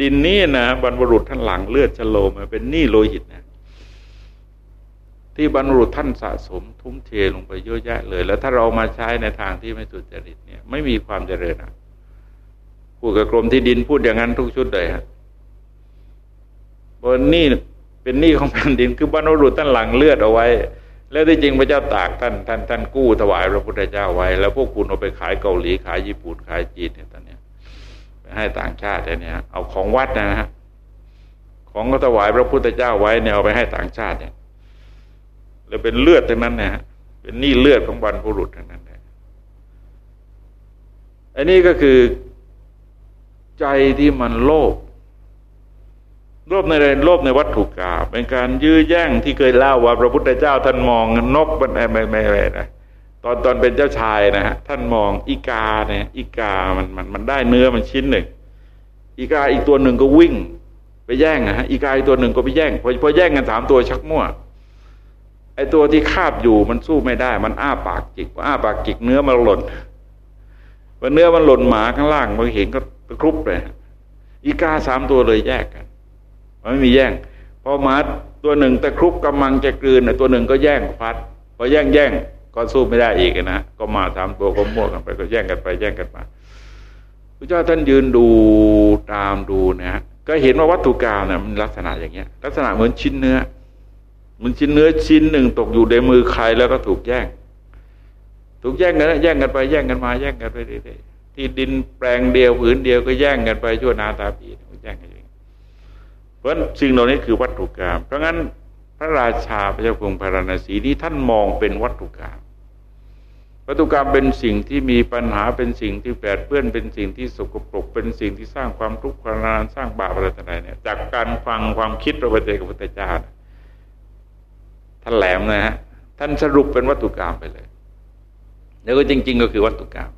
ดินนี้นะบรรพบุรุษท่านหลังเลือดชโลมาเป็นนี้โลหิตนะที่บรรพบุรุษท่านสะสม ทุ่มเทลงไปเยอะแยะเลย แล้วถ้าเรามาใช้ในทางที่ไม่สุจริตเนี่ย ไม่มีความเจริญนะ พูดกับกรมที่ดินพูดอย่างนั้นทุกชุดเลยฮะบนนี่เป็นหนี้ของแผ่นดิน คือบรรพบุรุษท่านหลังเลือดเอาไว้ แล้วที่จริงพระเจ้าตากท่านท่านท่านกู้ถวายพระพุทธเจ้าไว้ แล้วพวกคุณเอาไปขายเกาหลีขายญี่ปุ่นขายจีนเนี่ยตอนเนี้ยไปให้ต่างชาติเนี่ย เอาของวัดนะฮะของก็ถวายพระพุทธเจ้าไว้เนี่ยเอาไปให้ต่างชาติเนี่ยแล้วเป็นเลือดทั้งนั้นนะฮะเป็นนี่เลือดของบรรพุรุษทั้งนั้นเลยอันนี้ก็คือ ใจที่มันโลภโลภในเรโลภในวัตถุกรรมเป็นการยื้อแย่งที่เคยเล่าว่าพระพุทธเจ้าท่านมองนกมันไม่ไม่ไม่นะตอนตอนเป็นเจ้าชายนะฮะท่านมองอีกาเนี่ยอีกามันมันมันได้เนื้อมันชิ้นหนึ่ง อีกาอีกตัวหนึ่งก็วิ่ง ไปแย่งนะฮะอีกาอีกตัวหนึ่งก็ไปแย่งพอพอแย่งกันสามตัวชักมั่วไอตัวที่คาบอยู่มันสู้ไม่ได้ มันอ้าปากจิกอ้าปากจิกเนื้อมันหล่นพอเนื้อมันหล่นหมาข้างล่างมันเห็นก็ ครุบเลยอีกาสามตัวเลยแยกกันมันไม่มีแย่งพอหมาตัวหนึ่งตะครุบกำลังจะกลืนตัวหนึ่งก็แย่งฟัดพอแย่งแย่งก็สู้ไม่ได้อีกนะก็มาสามตัวก็มั่วกันไปก็แย่งกันไปแย่งกันมาพระเจ้าท่านยืนดูตามดูนะฮะก็เห็นว่าวัตถุกรรมเนี่ยมันลักษณะอย่างเงี้ย ลักษณะเหมือนชิ้นเนื้อมันชิ้นเนื้อชิ้นหนึ่งตกอยู่ในมือใครแล้วก็ถูกแย่ง ถูกแย่งกันแย่งกันไปแย่งกันมาแย่งกันไปเรื่อย ที่ดินแปลงเดียวผืนเดียวก็แย่งกันไปชั่วนาตาปีแย่งกันอย่างเพราะสิ่งเหล่านี้คือวัตถุกรรมเพราะงั้นพระราชาพระเจ้ากรุงพาราณสีนี้ท่านมองเป็นวัตถุกรรมวัตถุกรรมเป็นสิ่งที่มีปัญหาเป็นสิ่งที่แปดเปื้อนเป็นสิ่งที่สกปรกเป็นสิ่งที่สร้างความทุกข์ความนานสร้างบาปอะไรต่างๆเนี่ยจากการฟังความคิดพระพุทเจ้าพุทธเจ้าท่านแหลมนะฮะท่านสรุปเป็นวัตถุกรรมไปเลยแล้วก็จริง ๆ ก็คือวัตถุกรรม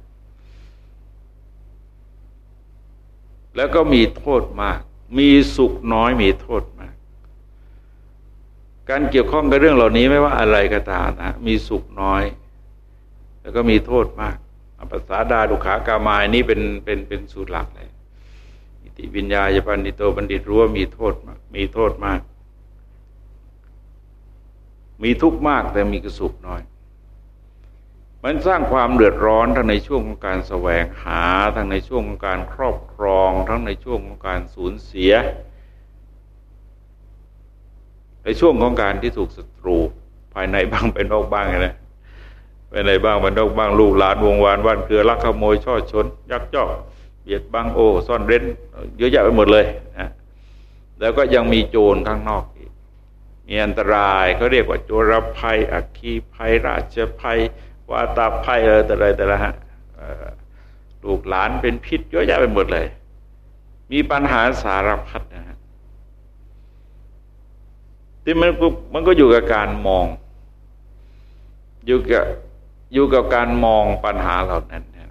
แล้วก็มีโทษมาก มีสุขน้อยมีโทษมาก การเกี่ยวข้องกับเรื่องเหล่านี้ไม่ว่าอะไรก็ตามนะมีสุขน้อย แล้วก็มีโทษมากภาษาดาดุขากามายนี่เป็นเป็นเป็นสูตรหลักเลยอิติวิญญาญปันติโตบัณฑิตรู้ว่ามีโทษมาก มีโทษมาก มีทุกข์มากแต่มีกระสุขน้อย มันสร้างความเดือดร้อนทั้งในช่วงของการแสวงหา ทั้งในช่วงของการครอบครอง ทั้งในช่วงของการสูญเสีย ในช่วงของการที่ถูกศัตรู ภายในบ้างเป็นนอกบ้างนะไปไหนบ้างบันดกบ้างลูกหลานวงวานว่านเกลือลักขโมยช่อชน ยักยอกเบียดบังโอซ่อนเร้น เยอะแยะไปหมดเลยนะแล้วก็ยังมีโจรข้างนอกอีกมีอันตรายเขาเรียกว่าโจรภัยอัคคีภัยราชภัย ว่าตาภัยอะไรแต่ไรแต่ละฮะลูกหลานเป็นพิษเยอะแยะไปหมดเลย มีปัญหาสารพัดนะฮะที่มันมันก็อยู่กับการมอง อยู่กับอยู่กับการมองปัญหาเหล่านั้นนะ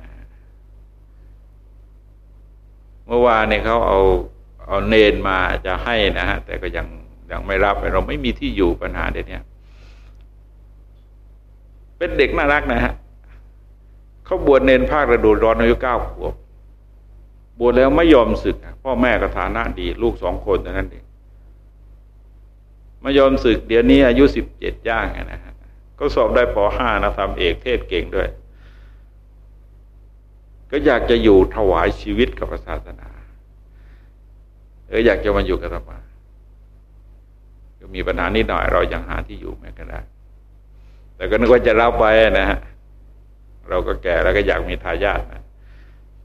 เมื่อวานเนี่ยเขาเอาเอาเนนมาจะให้นะฮะแต่ก็ยังยังไม่รับเราไม่มีที่อยู่ปัญหาเดี๋ยวนี้ เป็นเด็กน่ารักนะฮะเขาบวชเนนภาคฤดูร้อนอายุเก้าขวบบวชแล้วไม่ยอมศึก พ่อแม่ก็ฐานะดี ลูกสองคนเท่านั้นเองไม่ยอมศึกเดี๋ยวนี้อายุสิบเจ็ดย่างนะฮะก็สอบได้ป .5 นะทำเอกเทศเก่งด้วย ก็อยากจะอยู่ถวายชีวิตกับศาสนาเอออยากจะมาอยู่กับธรรมาก็มีปัญหานิดหน่อย เรายังหาที่อยู่ไม่ก็ได้ แต่ก็นึกว่าจะรับไปนะฮะเราก็แก่แล้วก็อยากมีทายาทนะ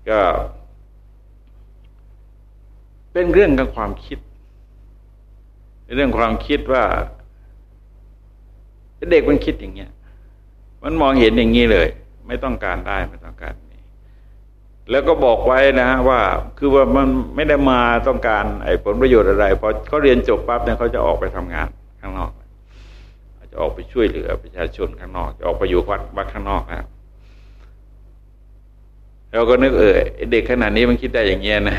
ก็ เป็นเรื่องของความคิด เรื่องความคิดว่าเด็กมันคิดอย่างเงี้ย มันมองเห็นอย่างนี้เลย ไม่ต้องการได้ไม่ต้องการนี่แล้วก็บอกไว้นะฮะว่า คือว่ามันไม่ได้มาต้องการไอ้ผลประโยชน์อะไรพอเขาเรียนจบปั๊บเนี่ยเขาจะออกไปทำงานข้างนอก ออกไปช่วยเหลือประชาชนข้างนอก จะออกไปอยู่วัดวัดข้างนอกนะเราก็นึกเออเด็กขนาดนี้มันคิดได้อย่างเงี้ยนะ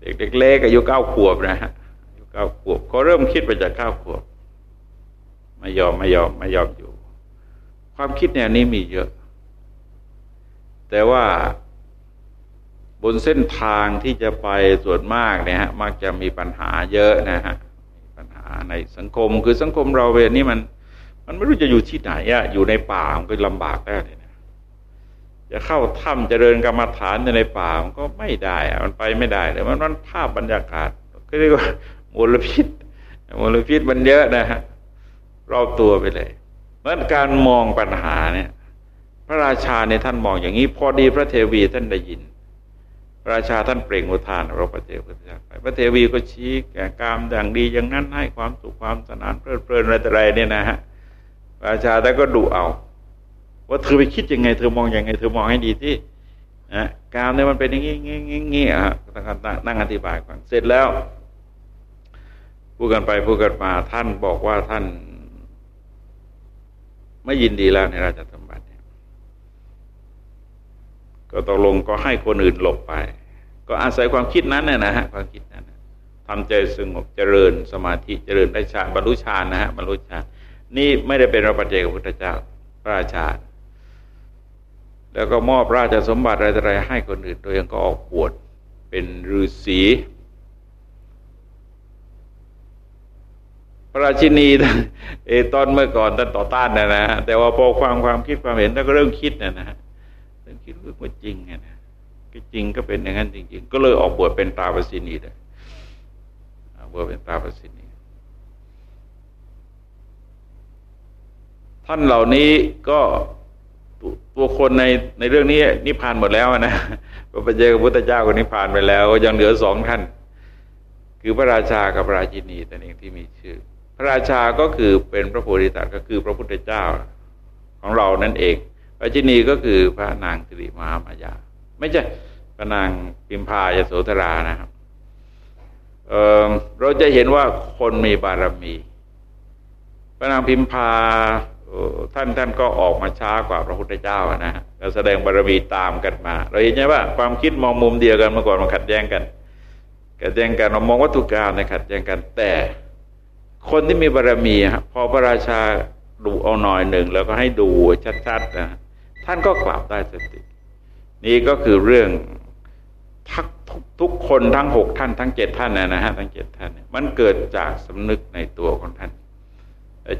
เด็กเล็กอายุเก้าขวบนะฮะอายุเก้าขวบเขาเริ่มคิดไปจากเก้าขวบไม่ยอมไม่ยอมไม่ยอมอยู่ ความคิดแนวนี้มีเยอะ แต่ว่าบนเส้นทางที่จะไปส่วนมากเนี่ยฮะมักจะมีปัญหาเยอะนะฮะ ในสังคมคือสังคมเราเวรนี้มัน มันไม่รู้จะอยู่ที่ไหนอะอยู่ในป่ามันก็ลำบากได้เลยนะจะเข้าถ้ำจะเดินกรรมฐานในป่ามันก็ไม่ได้อะมันไปไม่ได้เลยมันมันภาพบรรยากาศก็เรียกว่ามลพิษมลพิษมันเยอะนะฮะรอบตัวไปเลยเพราะการมองปัญหาเนี่ย พระราชาในท่านมองอย่างนี้ พอดีพระเทวีท่านได้ยิน ราชาท่านเปล่งอุทานเราพระเทวีพระเทวีก็ชี้แก่กามอย่างดีอย่างนั้นให้ความสุขความสนานเพลิดเพลินอะไรต่ออะไรเนี่ยนะฮะราชาท่านก็ดูเอา ว่าเธอไปคิดยังไง เธอมองอยังไง เธอมองให้ดีที่นะกามเนี่ยมันเป็นอย่างนี้งี้งี้งี้อะนั่งอธิบายก่อนเสร็จแล้วพูดกันไปพูดกันมาท่านบอกว่าท่าน ไม่ยินดีแล้วในราชสมบัติ ก็ตกลงก็ให้คนอื่นหลบไป ก็อาศัยความคิดนั้นนะฮะความคิดนั้นทำใจสงบเจริญสมาธิเจริญได้ฌานบรรลุฌานนะฮะบรรลุฌานนี่ไม่ได้เป็นเระปัจเจกพุทธเจ้าพระราชาแล้วก็มอบราชสมบัติอะไรๆให้คนอื่นโดยยังก็ออกบวชเป็นฤาษีพระราชินีเอตอนเมื่อก่อนท่านต่อต้านนะนะแต่ว่าพอความความคิดความเห็นท่านก็เริ่มคิดนะนะท่าน คิดว่าจริงไงนะก็จริงก็เป็นอย่างนั้นจริง ๆ ก็เลยออกบวชเป็นตาปสินีเลยบวชเป็นตาปสินีท่านเหล่านี้ก็ตัวคนในในเรื่องนี้นิพพานหมดแล้วนะพระปเจกพุทธเจ้าก็นิพพานไปแล้ว ยังเหลือสองท่าน คือพระราชากับพระราชินีแต่เองที่มีชื่อ พระราชาก็คือเป็นพระโพธิสัตว์ก็คือพระพุทธเจ้าของเรานั่นเอง พระจินีก็คือพระนางสิริมหามายา ไม่ใช่พระนางพิมพายโสธรานะครับเเราจะเห็นว่าคนมีบารมี พระนางพิมพาท่านท่านก็ออกมาช้ากว่าพระพุทธเจ้านะฮะแสดงบารมีตามกันมา เราเห็นไหมว่าความคิดมองมุมเดียวกันเมื่อก่อนมันขัดแย้งกันขัดแย้งกันเรามองวัตถุกรรมในขัดแย้งกันแต่คนที่มีบารมีครพอพระราชาดูเอาหน่อยหนึ่งแล้วก็ให้ดูชัดๆนะ ท่านก็กลับได้สติ นี่ก็คือเรื่องทักทุกคนทั้งหกท่านทั้งเจ็ดท่านนะฮะทั้งเจ็ดท่านมันเกิดจากสำนึกในตัวของท่าน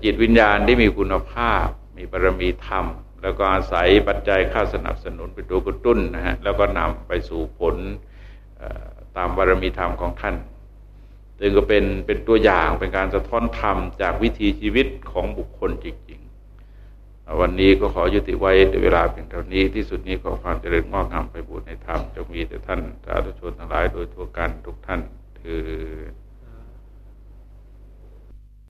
จิตวิญญาณที่มีคุณภาพ มีบารมีธรรม แล้วก็อาศัยปัจจัยข้าสนับสนุนเป็นตัวกระตุ้นนะฮะแล้วก็นำไปสู่ผลตามบารมีธรรมของท่านซึ่งก็เป็นเป็นตัวอย่างเป็นการสะท้อนธรรมจากวิถีชีวิตของบุคคลจ วันนี้ก็ขอยุติไว้ในเวลาเพียงเท่านี้ที่สุดนี้ขอความเจริญงอกงามไปบูรณนธรรมจงมีแต่ท่านสาธุชนทั้งหลายโดยทั่วกันทุกท่านคือ